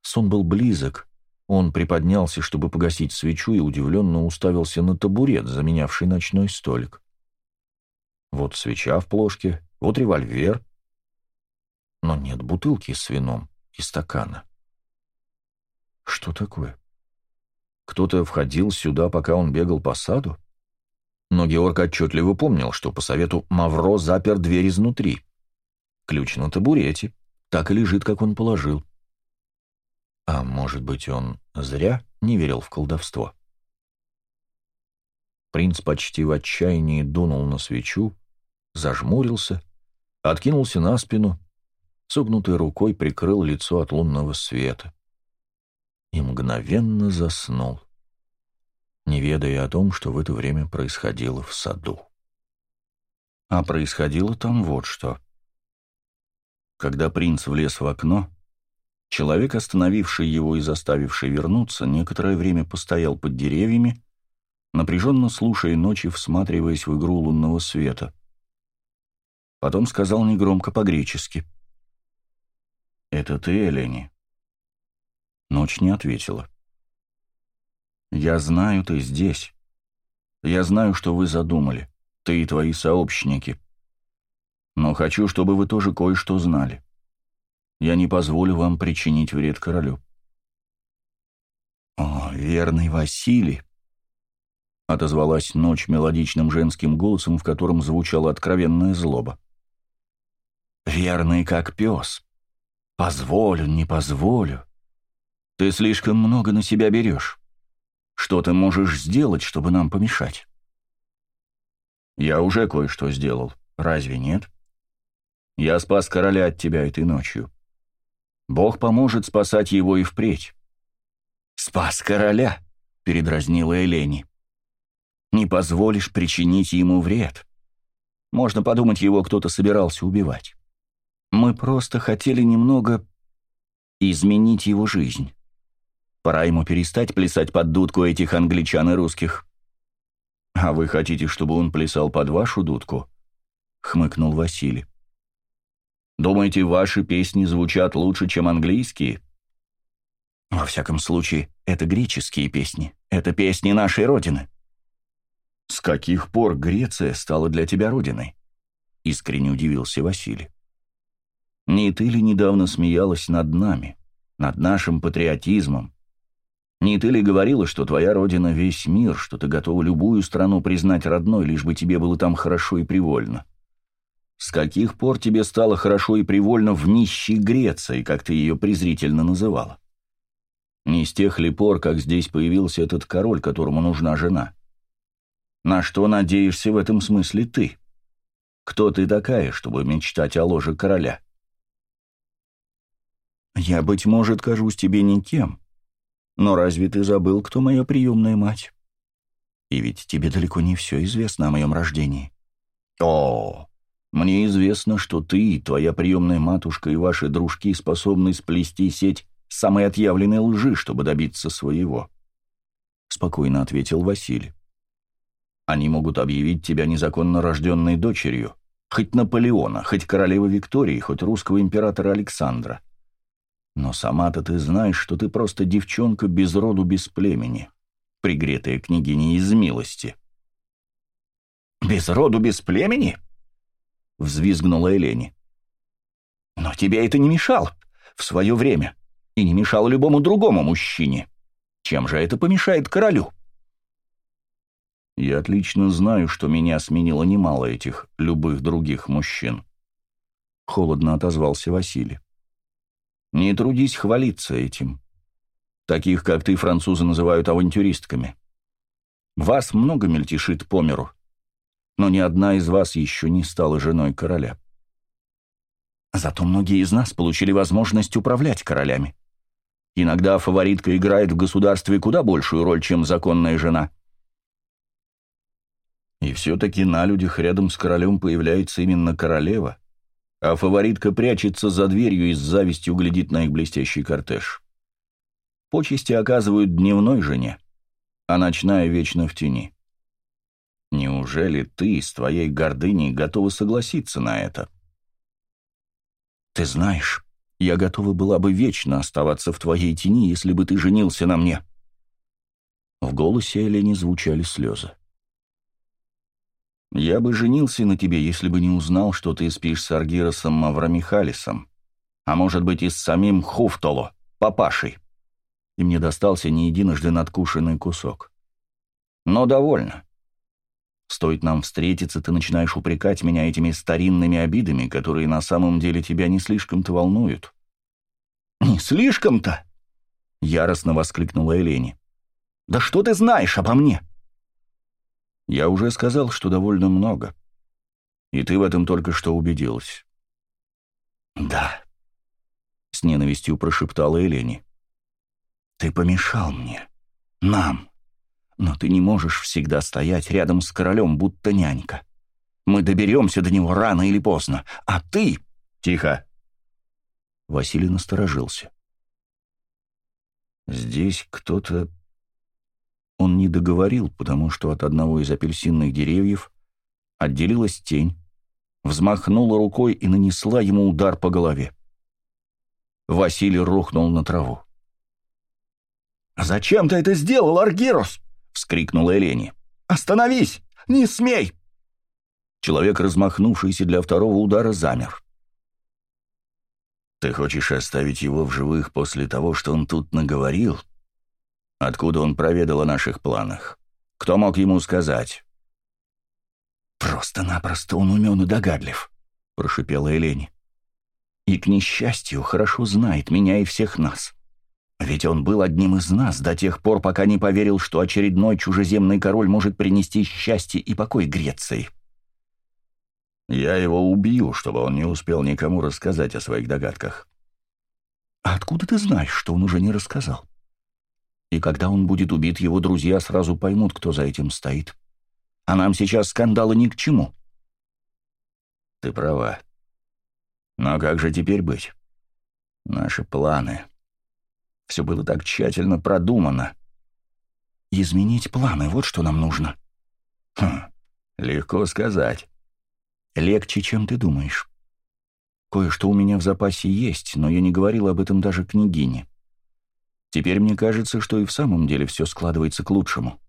Сон был близок. Он приподнялся, чтобы погасить свечу, и удивленно уставился на табурет, заменявший ночной столик. Вот свеча в плошке, вот револьвер. Но нет бутылки с вином и стакана. Что такое? Кто-то входил сюда, пока он бегал по саду? Но Георг отчетливо помнил, что по совету Мавро запер дверь изнутри. Ключ на табурете так и лежит, как он положил. А может быть, он зря не верил в колдовство? Принц почти в отчаянии дунул на свечу, зажмурился, откинулся на спину, согнутой рукой прикрыл лицо от лунного света. и мгновенно заснул, не ведая о том, что в это время происходило в саду. А происходило там вот что. Когда принц влез в окно, человек, остановивший его и заставивший вернуться, некоторое время постоял под деревьями, напряженно слушая ночи, всматриваясь в игру лунного света. Потом сказал негромко по-гречески. «Это ты, Элени?» Ночь не ответила. «Я знаю, ты здесь. Я знаю, что вы задумали, ты и твои сообщники. Но хочу, чтобы вы тоже кое-что знали. Я не позволю вам причинить вред королю». «О, верный Василий!» — отозвалась ночь мелодичным женским голосом, в котором звучала откровенная злоба. «Верный как пес. Позволю, не позволю. Ты слишком много на себя берешь. Что ты можешь сделать, чтобы нам помешать? Я уже кое-что сделал, разве нет? Я спас короля от тебя этой ночью. Бог поможет спасать его и впредь. «Спас короля», — передразнила Элени. «Не позволишь причинить ему вред. Можно подумать, его кто-то собирался убивать. Мы просто хотели немного изменить его жизнь. Пора ему перестать плясать под дудку этих англичан и русских. «А вы хотите, чтобы он плясал под вашу дудку?» — хмыкнул Василий. «Думаете, ваши песни звучат лучше, чем английские?» «Во всяком случае, это греческие песни. Это песни нашей Родины». «С каких пор Греция стала для тебя Родиной?» — искренне удивился Василий. «Не ты ли недавно смеялась над нами, над нашим патриотизмом, не ты ли говорила, что твоя родина — весь мир, что ты готова любую страну признать родной, лишь бы тебе было там хорошо и привольно? С каких пор тебе стало хорошо и привольно в нищей Греции, как ты ее презрительно называла? Не с тех ли пор, как здесь появился этот король, которому нужна жена? На что надеешься в этом смысле ты? Кто ты такая, чтобы мечтать о ложе короля? Я, быть может, кажусь тебе никем, но разве ты забыл, кто моя приемная мать? И ведь тебе далеко не все известно о моем рождении. О, мне известно, что ты, твоя приемная матушка и ваши дружки способны сплести сеть самой отъявленной лжи, чтобы добиться своего. Спокойно ответил Василий. Они могут объявить тебя незаконно рожденной дочерью, хоть Наполеона, хоть королевы Виктории, хоть русского императора Александра. Но сама-то ты знаешь, что ты просто девчонка без роду, без племени, пригретая княгиней из милости. «Без роду, без племени?» — взвизгнула Элени. «Но тебе это не мешало в свое время и не мешало любому другому мужчине. Чем же это помешает королю?» «Я отлично знаю, что меня сменило немало этих любых других мужчин», — холодно отозвался Василий. Не трудись хвалиться этим. Таких, как ты, французы называют авантюристками. Вас много мельтешит по миру, но ни одна из вас еще не стала женой короля. Зато многие из нас получили возможность управлять королями. Иногда фаворитка играет в государстве куда большую роль, чем законная жена. И все-таки на людях рядом с королем появляется именно королева, а фаворитка прячется за дверью и с завистью глядит на их блестящий кортеж. Почести оказывают дневной жене, а ночная вечно в тени. Неужели ты с твоей гордыней готова согласиться на это? Ты знаешь, я готова была бы вечно оставаться в твоей тени, если бы ты женился на мне. В голосе Элени звучали слезы. Я бы женился на тебе, если бы не узнал, что ты спишь с Аргиросом Маврамихалисом, а может быть и с самим Хуфтоло, папашей. И мне достался не единожды надкушенный кусок. Но довольно. Стоит нам встретиться, ты начинаешь упрекать меня этими старинными обидами, которые на самом деле тебя не слишком-то волнуют. «Не слишком-то?» — яростно воскликнула Элени. «Да что ты знаешь обо мне?» Я уже сказал, что довольно много. И ты в этом только что убедилась. Да, с ненавистью прошептала Элени. Ты помешал мне. Нам. Но ты не можешь всегда стоять рядом с королем, будто нянька. Мы доберемся до него рано или поздно. А ты... Тихо. Василий насторожился. Здесь кто-то... Он не договорил, потому что от одного из апельсинных деревьев отделилась тень, взмахнула рукой и нанесла ему удар по голове. Василий рухнул на траву. «Зачем ты это сделал, Аргирос?» — вскрикнула Элени. «Остановись! Не смей!» Человек, размахнувшийся для второго удара, замер. «Ты хочешь оставить его в живых после того, что он тут наговорил? Откуда он проведал о наших планах? Кто мог ему сказать?» «Просто-напросто он умен и догадлив», — прошипела Элени. «И, к несчастью, хорошо знает меня и всех нас. Ведь он был одним из нас до тех пор, пока не поверил, что очередной чужеземный король может принести счастье и покой Греции. Я его убью, чтобы он не успел никому рассказать о своих догадках. Откуда ты знаешь, что он уже не рассказал? И когда он будет убит, его друзья сразу поймут, кто за этим стоит. А нам сейчас скандалы ни к чему. Ты права. Но как же теперь быть? Наши планы... Все было так тщательно продумано. Изменить планы, вот что нам нужно. Хм, легко сказать. Легче, чем ты думаешь. Кое-что у меня в запасе есть, но я не говорил об этом даже княгине. Теперь мне кажется, что и в самом деле все складывается к лучшему.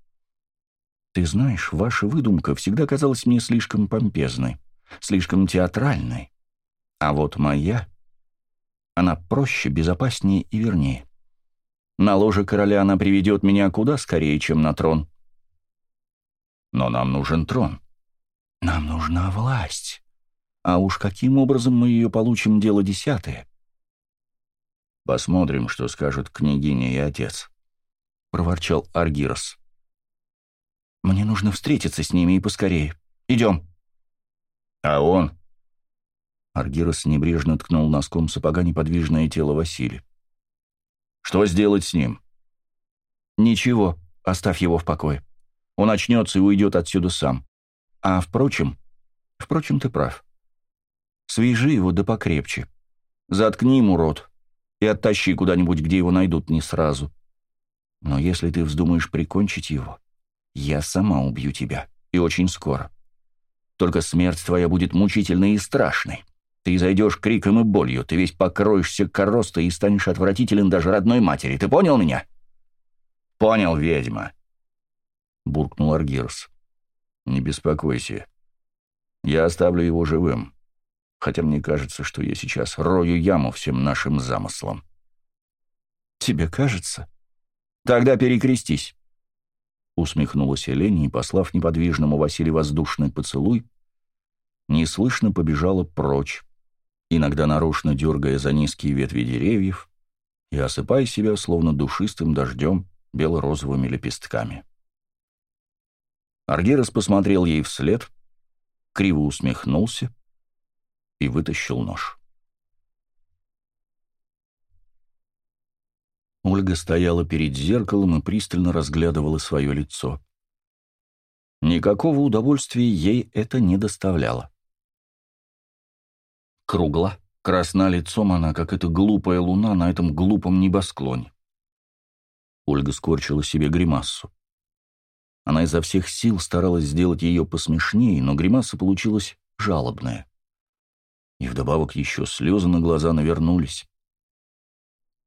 Ты знаешь, ваша выдумка всегда казалась мне слишком помпезной, слишком театральной. А вот моя... Она проще, безопаснее и вернее. На ложе короля она приведет меня куда скорее, чем на трон. Но нам нужен трон. Нам нужна власть. А уж каким образом мы ее получим, дело десятое. Посмотрим, что скажут княгиня и отец, — проворчал Аргирос. Мне нужно встретиться с ними и поскорее. Идем. А он? Аргирос небрежно ткнул носком сапога неподвижное тело Василия. Что сделать с ним? Ничего, оставь его в покое. Он очнется и уйдет отсюда сам. А впрочем... Впрочем, ты прав. Свяжи его да покрепче. Заткни ему рот и оттащи куда-нибудь, где его найдут не сразу. Но если ты вздумаешь прикончить его, я сама убью тебя, и очень скоро. Только смерть твоя будет мучительной и страшной. Ты зайдешь криком и болью, ты весь покроешься коростой и станешь отвратителен даже родной матери. Ты понял меня?» «Понял, ведьма», — буркнул Аргирс. «Не беспокойся. Я оставлю его живым, хотя мне кажется, что я сейчас рою яму всем нашим замыслам». «Тебе кажется? Тогда перекрестись». Усмехнулась Елени и, послав неподвижному Василию воздушный поцелуй, неслышно побежала прочь, иногда нарочно дергая за низкие ветви деревьев и осыпая себя, словно душистым дождем, бело-розовыми лепестками. Аргерас посмотрел ей вслед, криво усмехнулся и вытащил нож. Ольга стояла перед зеркалом и пристально разглядывала свое лицо. Никакого удовольствия ей это не доставляло. Кругла, красна лицом она, как эта глупая луна на этом глупом небосклоне. Ольга скорчила себе гримассу. Она изо всех сил старалась сделать ее посмешнее, но гримаса получилась жалобная. И вдобавок еще слезы на глаза навернулись.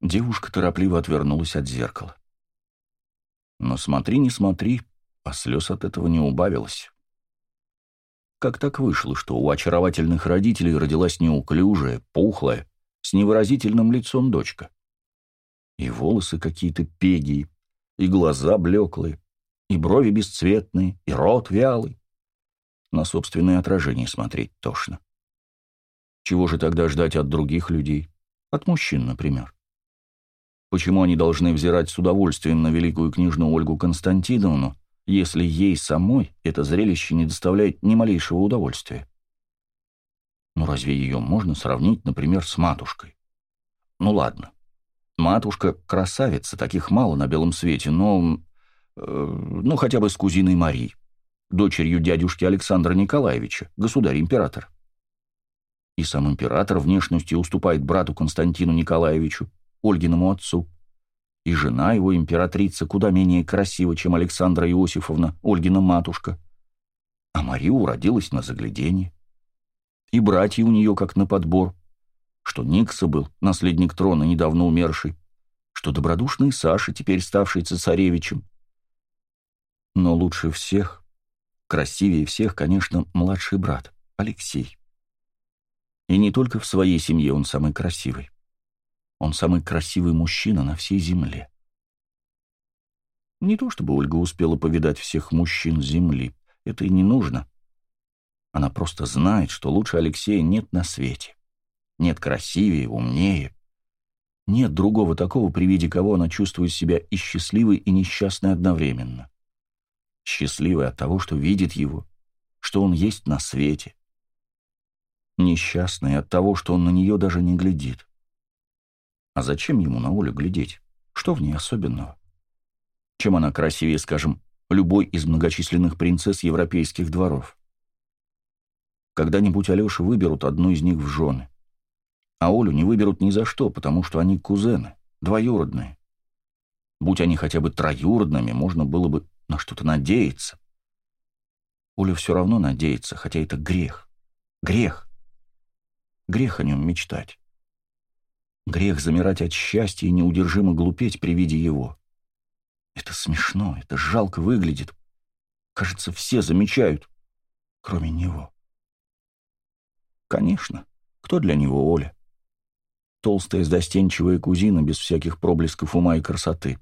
Девушка торопливо отвернулась от зеркала. Но смотри, не смотри, а слез от этого не убавилось. Как так вышло, что у очаровательных родителей родилась неуклюжая, пухлая, с невыразительным лицом дочка? И волосы какие-то пегие, и глаза блеклые, и брови бесцветные, и рот вялый. На собственное отражение смотреть тошно. Чего же тогда ждать от других людей? От мужчин, например. Почему они должны взирать с удовольствием на великую княжну Ольгу Константиновну, если ей самой это зрелище не доставляет ни малейшего удовольствия. Ну разве ее можно сравнить, например, с матушкой? Ну ладно. Матушка красавица, таких мало на белом свете, но... Э, ну, хотя бы с кузиной Марией, дочерью дядюшки Александра Николаевича, государь-император. И сам император внешностью уступает брату Константину Николаевичу, Ольгиному отцу. И жена его, императрица, куда менее красива, чем Александра Иосифовна, Ольгина матушка. А Мария уродилась на загляденье. И братья у нее как на подбор — что Никса был, наследник трона, недавно умерший, что добродушный Саша, теперь ставший цесаревичем. Но лучше всех, красивее всех, конечно, младший брат, Алексей. И не только в своей семье он самый красивый. Он самый красивый мужчина на всей земле. Не то чтобы Ольга успела повидать всех мужчин земли, это и не нужно. Она просто знает, что лучше Алексея нет на свете. Нет красивее, умнее. Нет другого такого, при виде кого она чувствует себя и счастливой, и несчастной одновременно. Счастливой от того, что видит его, что он есть на свете. Несчастной от того, что он на нее даже не глядит. А зачем ему на Олю глядеть? Что в ней особенного? Чем она красивее, скажем, любой из многочисленных принцесс европейских дворов? Когда-нибудь Алеша выберут одну из них в жены. А Олю не выберут ни за что, потому что они кузены, двоюродные. Будь они хотя бы троюродными, можно было бы на что-то надеяться. Оля все равно надеется, хотя это грех. Грех. Грех о нем мечтать. Грех замирать от счастья и неудержимо глупеть при виде его. Это смешно, это жалко выглядит. Кажется, все замечают, кроме него. Конечно, кто для него Оля? толстая застенчивая кузина без всяких проблесков ума и красоты.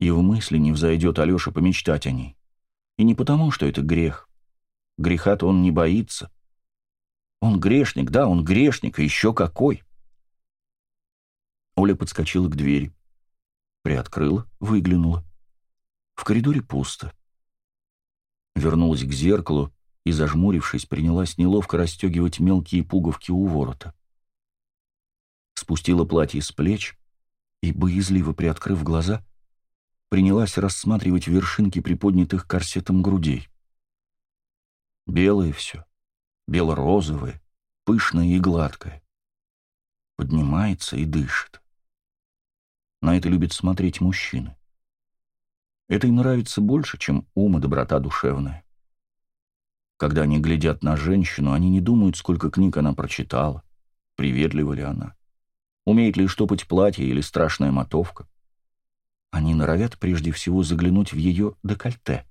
И в мысли не взойдет Алеша помечтать о ней. И не потому, что это грех. Греха-то он не боится. Он грешник, да, он грешник, и еще какой. Оля подскочила к двери. Приоткрыла, выглянула. В коридоре пусто. Вернулась к зеркалу и, зажмурившись, принялась неловко расстегивать мелкие пуговки у ворота спустила платье с плеч и, боязливо приоткрыв глаза, принялась рассматривать вершинки приподнятых корсетом грудей. Белое все, бело-розовое, пышное и гладкое. Поднимается и дышит. На это любят смотреть мужчины. Это им нравится больше, чем ум и доброта душевная. Когда они глядят на женщину, они не думают, сколько книг она прочитала, приветлива ли она. Умеет ли штопать платье или страшная мотовка? Они норовят прежде всего заглянуть в ее декольте.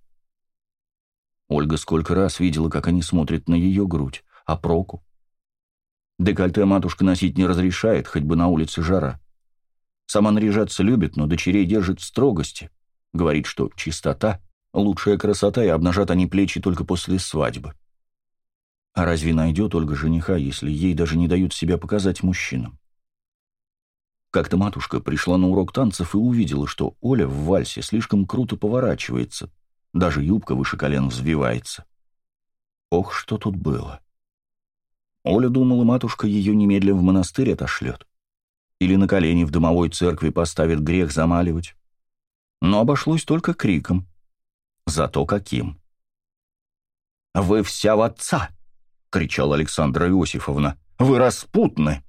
Ольга сколько раз видела, как они смотрят на ее грудь, а проку? Декольте матушка носить не разрешает, хоть бы на улице жара. Сама наряжаться любит, но дочерей держит в строгости. Говорит, что чистота — лучшая красота, и обнажат они плечи только после свадьбы. А разве найдет Ольга жениха, если ей даже не дают себя показать мужчинам? Как-то матушка пришла на урок танцев и увидела, что Оля в вальсе слишком круто поворачивается, даже юбка выше колен взвивается. Ох, что тут было. Оля думала, матушка ее немедля в монастырь отошлет. Или на колени в домовой церкви поставит грех замаливать. Но обошлось только криком. Зато каким. «Вы вся в отца!» — кричала Александра Иосифовна. «Вы распутны!»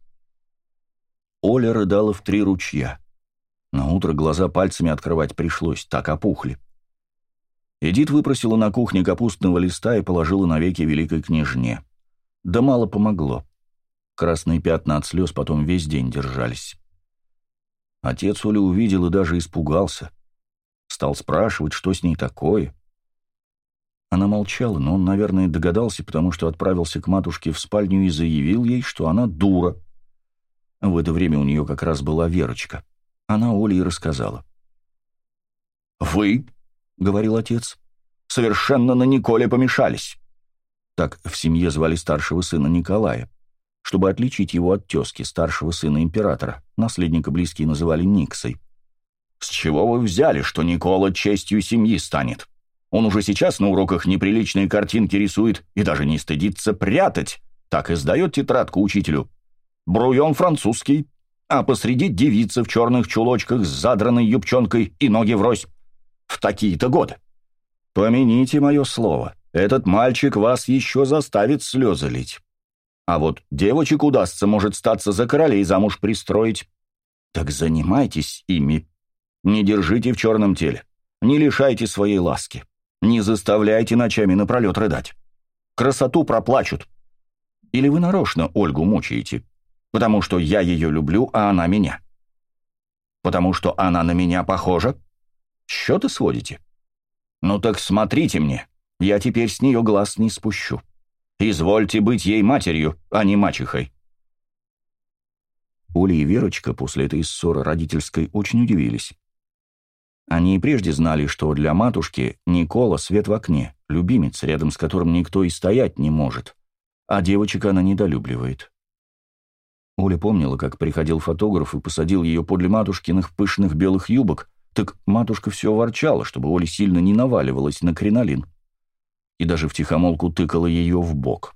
Оля рыдала в три ручья. На утро глаза пальцами открывать пришлось, так опухли. Эдит выпросила на кухне капустного листа и положила на веки великой княжне. Да мало помогло. Красные пятна от слез потом весь день держались. Отец Оля увидел и даже испугался. Стал спрашивать, что с ней такое. Она молчала, но он, наверное, догадался, потому что отправился к матушке в спальню и заявил ей, что она дура, в это время у нее как раз была Верочка. Она Оле и рассказала. «Вы, — говорил отец, — совершенно на Николе помешались». Так в семье звали старшего сына Николая, чтобы отличить его от тезки, старшего сына императора. Наследника близкие называли Никсой. «С чего вы взяли, что Никола честью семьи станет? Он уже сейчас на уроках неприличные картинки рисует и даже не стыдится прятать. Так и сдает тетрадку учителю. Бруйон французский. а посреди девицы в черных чулочках с задранной юбчонкой и ноги врозь. В такие-то годы. Помяните мое слово, этот мальчик вас еще заставит слезы лить. А вот девочек удастся, может, статься за королей замуж пристроить. Так занимайтесь ими. Не держите в черном теле. Не лишайте своей ласки. Не заставляйте ночами напролет рыдать. Красоту проплачут. Или вы нарочно Ольгу мучаете, потому что я ее люблю, а она меня. Потому что она на меня похожа? Счеты сводите? Ну так смотрите мне, я теперь с нее глаз не спущу. Извольте быть ей матерью, а не мачехой. Оля и Верочка после этой ссоры родительской очень удивились. Они и прежде знали, что для матушки Никола свет в окне, любимец, рядом с которым никто и стоять не может, а девочек она недолюбливает. Оля помнила, как приходил фотограф и посадил ее подле матушкиных пышных белых юбок, так матушка все ворчала, чтобы Оля сильно не наваливалась на кринолин и даже втихомолку тыкала ее в бок.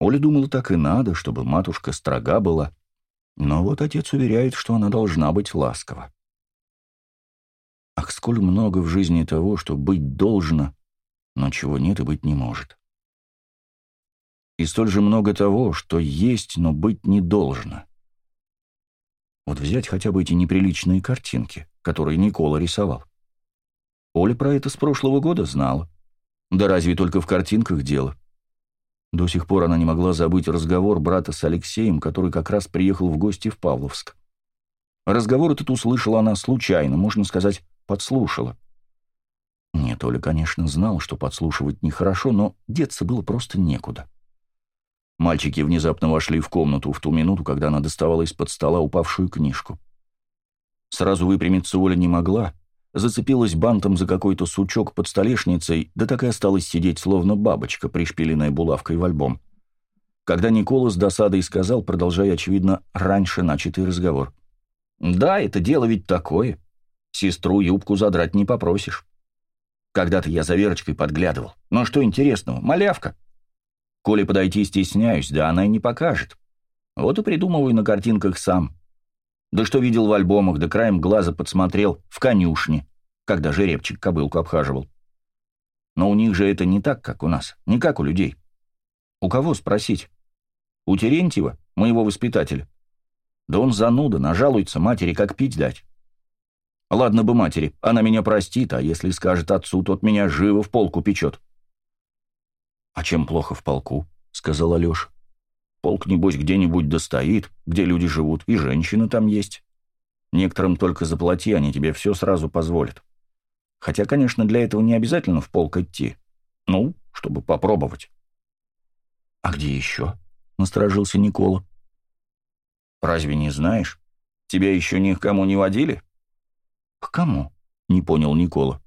Оля думала, так и надо, чтобы матушка строга была, но вот отец уверяет, что она должна быть ласкова. Ах, сколь много в жизни того, что быть должно, но чего нет и быть не может. И столь же много того, что есть, но быть не должно. Вот взять хотя бы эти неприличные картинки, которые Никола рисовал. Оля про это с прошлого года знала. Да разве только в картинках дело. До сих пор она не могла забыть разговор брата с Алексеем, который как раз приехал в гости в Павловск. Разговор этот услышала она случайно, можно сказать, подслушала. Нет, Оля, конечно, знал, что подслушивать нехорошо, но деться было просто некуда. Мальчики внезапно вошли в комнату в ту минуту, когда она доставала из-под стола упавшую книжку. Сразу выпрямиться Оля не могла, зацепилась бантом за какой-то сучок под столешницей, да так и осталась сидеть, словно бабочка, пришпиленная булавкой в альбом. Когда Никола с досадой сказал, продолжая, очевидно, раньше начатый разговор. «Да, это дело ведь такое. Сестру юбку задрать не попросишь. Когда-то я за Верочкой подглядывал. Но что интересного, малявка. Коли подойти стесняюсь, да она и не покажет. Вот и придумываю на картинках сам. Да что видел в альбомах, да краем глаза подсмотрел в конюшне, когда жеребчик кобылку обхаживал. Но у них же это не так, как у нас, не как у людей. У кого спросить? У Терентьева, моего воспитателя. Да он зануда, нажалуется матери, как пить дать. Ладно бы матери, она меня простит, а если скажет отцу, тот меня живо в полку печет. «А чем плохо в полку?» — сказал Алеша. Полк, небось, где-нибудь достоит, где люди живут, и женщины там есть. Некоторым только заплати, они тебе все сразу позволят. Хотя, конечно, для этого не обязательно в полк идти. Ну, чтобы попробовать. «А где еще?» — насторожился Никола. «Разве не знаешь? Тебя еще ни к кому не водили?» «К кому?» — не понял Никола.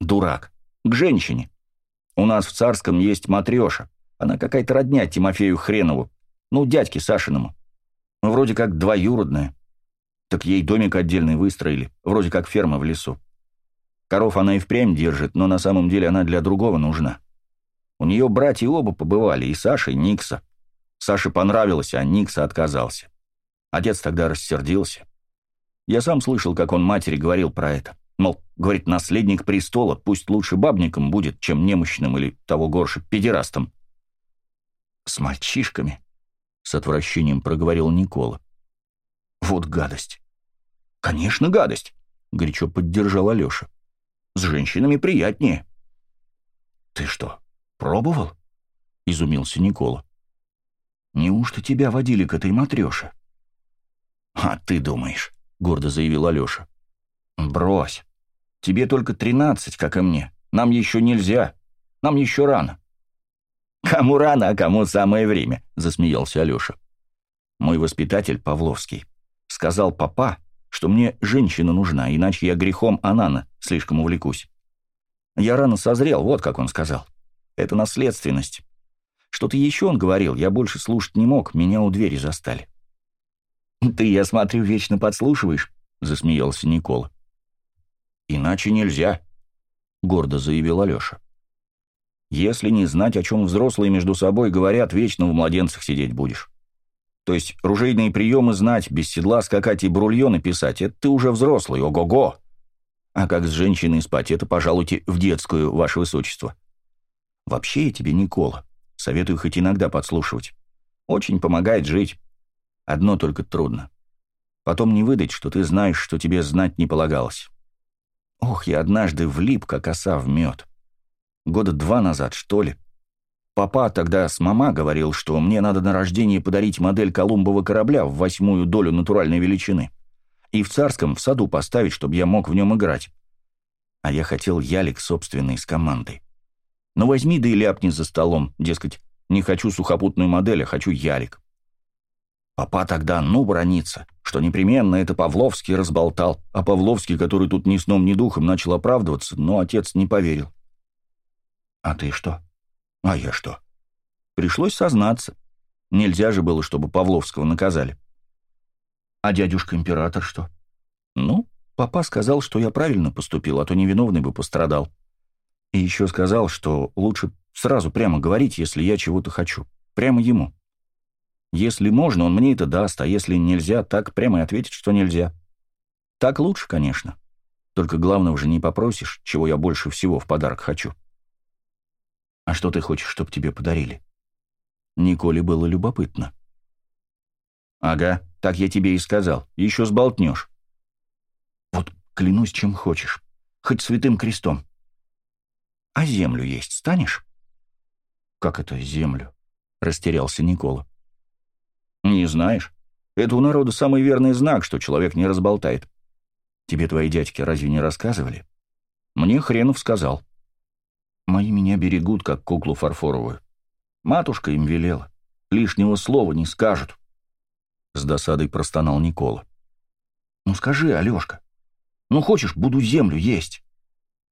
«Дурак. К женщине. У нас в Царском есть матреша. Она какая-то родня Тимофею Хренову. Ну, дядьке Сашиному. Вроде как двоюродная. Так ей домик отдельный выстроили, вроде как ферма в лесу. Коров она и впрямь держит, но на самом деле она для другого нужна. У нее братья оба побывали, и Саша, и Никса. Саше понравилось, а Никса отказался. Отец тогда рассердился. Я сам слышал, как он матери говорил про это. Мол, говорит, наследник престола пусть лучше бабником будет, чем немощным или того горше педерастом. «С мальчишками?» — с отвращением проговорил Никола. «Вот гадость!» «Конечно, гадость!» — горячо поддержал Алеша. «С женщинами приятнее». «Ты что, пробовал?» — изумился Никола. «Неужто тебя водили к этой матрёше?» «А ты думаешь», — гордо заявил Алеша. «Брось. Тебе только тринадцать, как и мне. Нам еще нельзя. Нам еще рано. «Кому рано, а кому самое время», — засмеялся Алеша. Мой воспитатель, Павловский, сказал папа, что мне женщина нужна, иначе я грехом Анана слишком увлекусь. Я рано созрел, вот как он сказал. Это наследственность. Что-то еще он говорил, я больше слушать не мог, меня у двери застали. «Ты, я смотрю, вечно подслушиваешь», — засмеялся Никола. «Иначе нельзя», — гордо заявил Алеша. Если не знать, о чем взрослые между собой говорят, вечно в младенцах сидеть будешь. То есть ружейные приемы знать, без седла скакать и брульоны писать — это ты уже взрослый, ого-го. А как с женщиной спать, это, пожалуйте, в детскую, ваше высочество. Вообще я тебе, Никола, советую хоть иногда подслушивать. Очень помогает жить. Одно только трудно. Потом не выдать, что ты знаешь, что тебе знать не полагалось. Ох, я однажды влип, как оса в мед. Года два назад, что ли. Папа тогда с мама говорил, что мне надо на рождение подарить модель Колумбова корабля в восьмую долю натуральной величины и в царском в саду поставить, чтобы я мог в нем играть. А я хотел ялик собственный с командой. Ну возьми да и ляпни за столом, дескать, не хочу сухопутную модель, а хочу ялик. Папа тогда ну бронится, что непременно это Павловский разболтал, а Павловский, который тут ни сном, ни духом, начал оправдываться, но отец не поверил. «А ты что?» «А я что?» «Пришлось сознаться. Нельзя же было, чтобы Павловского наказали». «А дядюшка-император что?» «Ну, папа сказал, что я правильно поступил, а то невиновный бы пострадал. И еще сказал, что лучше сразу прямо говорить, если я чего-то хочу. Прямо ему. Если можно, он мне это даст, а если нельзя, так прямо и ответит, что нельзя. Так лучше, конечно. Только главного же не попросишь, чего я больше всего в подарок хочу. А что ты хочешь, чтобы тебе подарили? Николе было любопытно. Ага, так я тебе и сказал. Еще сболтнешь. Вот клянусь, чем хочешь. Хоть святым крестом. А землю есть станешь? Как это землю? Растерялся Никола. Не знаешь? Это у народа самый верный знак, что человек не разболтает. Тебе твои дядьки разве не рассказывали? Мне Хренов сказал. Мои меня берегут, как куклу фарфоровую. Матушка им велела. Лишнего слова не скажут. С досадой простонал Никола. «Ну скажи, Алешка, ну хочешь, буду землю есть.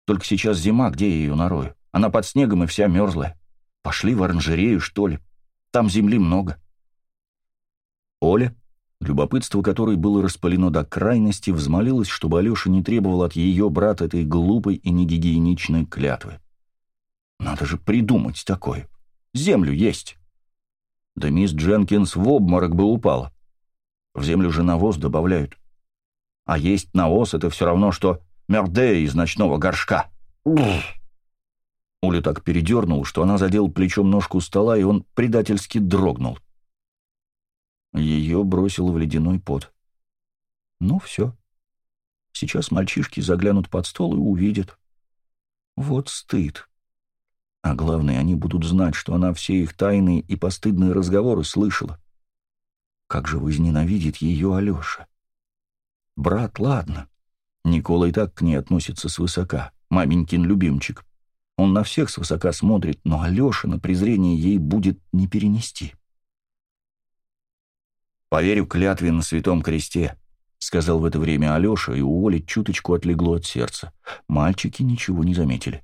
Только сейчас зима, где я ее нарою? Она под снегом и вся мерзлая. Пошли в оранжерею, что ли? Там земли много». Оля, любопытство которой было распалено до крайности, взмолилась, чтобы Алеша не требовал от ее брата этой глупой и негигиеничной клятвы. «Надо же придумать такое. Землю есть». Да мисс Дженкинс в обморок бы упала. В землю же навоз добавляют. А есть навоз — это все равно, что мердея из ночного горшка. Уля так передернул, что она задела плечом ножку стола, и он предательски дрогнул. Ее бросило в ледяной пот. Ну, все. Сейчас мальчишки заглянут под стол и увидят. Вот стыд. А главное, они будут знать, что она все их тайные и постыдные разговоры слышала. Как же возненавидит ее Алеша. Брат, ладно. Никола и так к ней относится свысока. Маменькин любимчик. Он на всех свысока смотрит, но Алеша на презрение ей будет не перенести. «Поверю клятве на святом кресте», — сказал в это время Алеша, и у Оли чуточку отлегло от сердца. Мальчики ничего не заметили.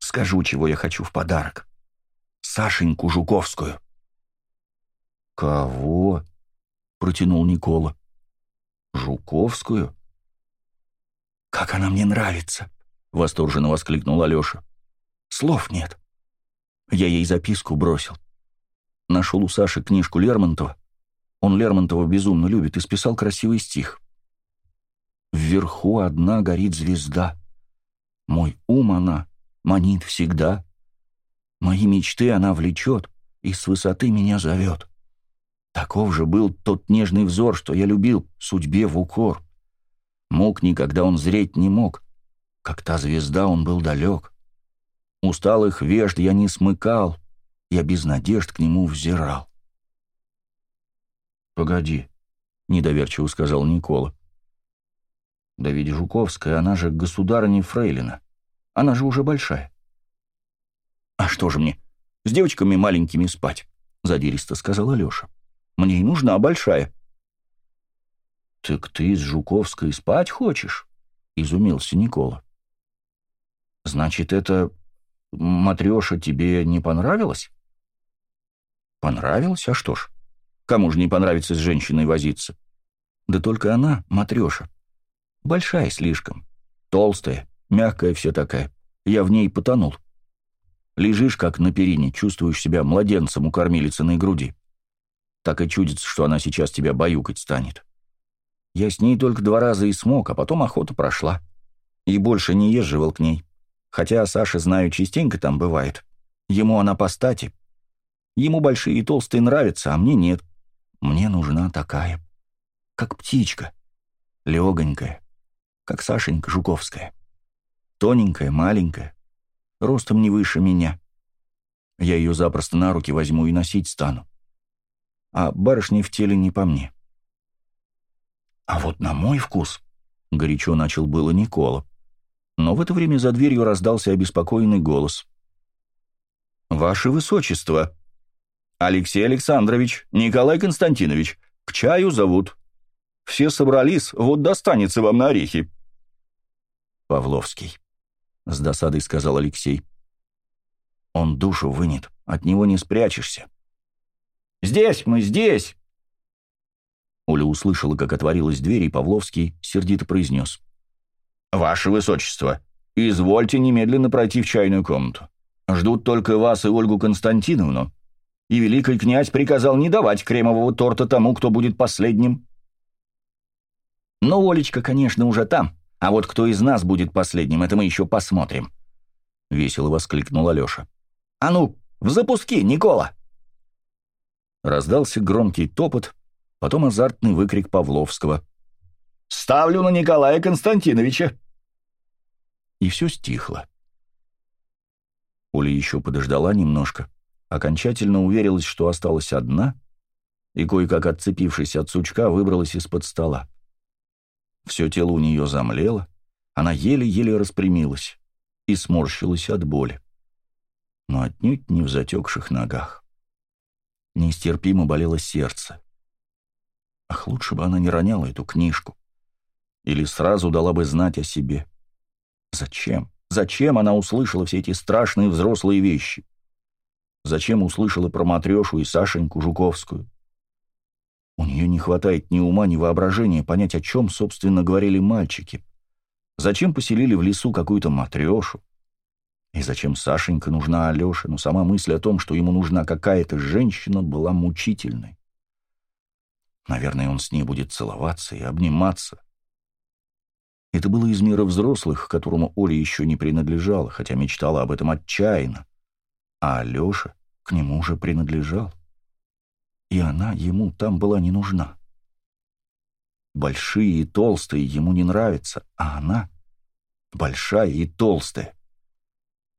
«Скажу, чего я хочу в подарок. Сашеньку Жуковскую». «Кого?» — протянул Никола. «Жуковскую?» «Как она мне нравится!» — восторженно воскликнул Алеша. «Слов нет. Я ей записку бросил. Нашел у Саши книжку Лермонтова. Он Лермонтова безумно любит и списал красивый стих. «Вверху одна горит звезда. Мой ум она манит всегда. Мои мечты она влечет и с высоты меня зовет. Таков же был тот нежный взор, что я любил, судьбе в укор. Мог никогда он зреть не мог, как та звезда он был далек. Усталых вежд я не смыкал, я без надежд к нему взирал. «Погоди», — недоверчиво сказал Никола. «Да ведь Жуковская, она же государыня Фрейлина. Она же уже большая». «А что же мне, с девочками маленькими спать?» — задиристо сказал Алеша. Мне и нужна большая». «Так ты с Жуковской спать хочешь?» — изумился Никола. «Значит, это матреша тебе не понравилась?» «Понравилась? А что ж? Кому же не понравится с женщиной возиться? Да только она, матреша, большая слишком, толстая, мягкая вся такая. Я в ней потонул. Лежишь, как на перине, чувствуешь себя младенцем у кормилицы на груди. Так и чудится, что она сейчас тебя баюкать станет. Я с ней только два раза и смог, а потом охота прошла. И больше не езживал к ней. Хотя Саша, знаю, частенько там бывает. Ему она по стати. Ему большие и толстые нравятся, а мне нет. Мне нужна такая, как птичка, легонькая, как Сашенька Жуковская. Тоненькая, маленькая, ростом не выше меня. Я ее запросто на руки возьму и носить стану. А барышни в теле не по мне. А вот на мой вкус, — горячо начал было Никола. Но в это время за дверью раздался обеспокоенный голос. «Ваше Высочество! Алексей Александрович, Николай Константинович, к чаю зовут. Все собрались, вот достанется вам на орехи». «Павловский», — с досадой сказал Алексей. «Он душу вынет, от него не спрячешься». «Здесь мы, здесь!» Оля услышала, как отворилась дверь, и Павловский сердито произнес. «Ваше Высочество, извольте немедленно пройти в чайную комнату. Ждут только вас и Ольгу Константиновну. И великий князь приказал не давать кремового торта тому, кто будет последним». «Ну, Олечка, конечно, уже там, а вот кто из нас будет последним, это мы еще посмотрим», — весело воскликнул Алеша. «А ну, в запуске, Никола!» Раздался громкий топот, потом азартный выкрик Павловского. «Ставлю на Николая Константиновича!» И все стихло. Оля еще подождала немножко, окончательно уверилась, что осталась одна, и, кое-как отцепившись от сучка, выбралась из-под стола. Все тело у нее замлело, она еле-еле распрямилась и сморщилась от боли, но отнюдь не в затекших ногах. Нестерпимо болело сердце. Ах, лучше бы она не роняла эту книжку. Или сразу дала бы знать о себе. Зачем? Зачем она услышала все эти страшные взрослые вещи? Зачем услышала про Матрешу и Сашеньку Жуковскую? У нее не хватает ни ума, ни воображения понять, о чем, собственно, говорили мальчики. Зачем поселили в лесу какую-то Матрешу? И зачем Сашенька нужна Алёше, но сама мысль о том, что ему нужна какая-то женщина, была мучительной. Наверное, он с ней будет целоваться и обниматься. Это было из мира взрослых, которому Оля еще не принадлежала, хотя мечтала об этом отчаянно. А Алеша к нему уже принадлежал. И она ему там была не нужна. Большие и толстые ему не нравятся, а она большая и толстая.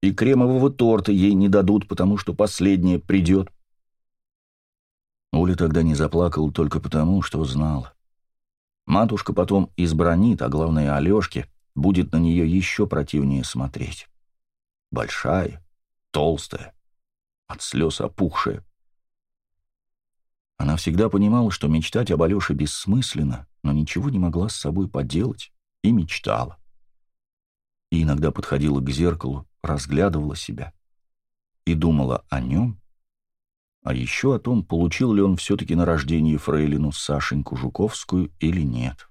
И кремового торта ей не дадут, потому что последняя придет. Оля тогда не заплакала только потому, что знала. Матушка потом избранит, а главное, Алешке будет на нее еще противнее смотреть. Большая, толстая, от слез опухшая. Она всегда понимала, что мечтать об Алёше бессмысленно, но ничего не могла с собой поделать, и мечтала. И иногда подходила к зеркалу, разглядывала себя и думала о нем а еще о том, получил ли он все-таки на рождение фрейлину Сашеньку Жуковскую или нет.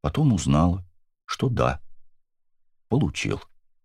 Потом узнала, что да, получил.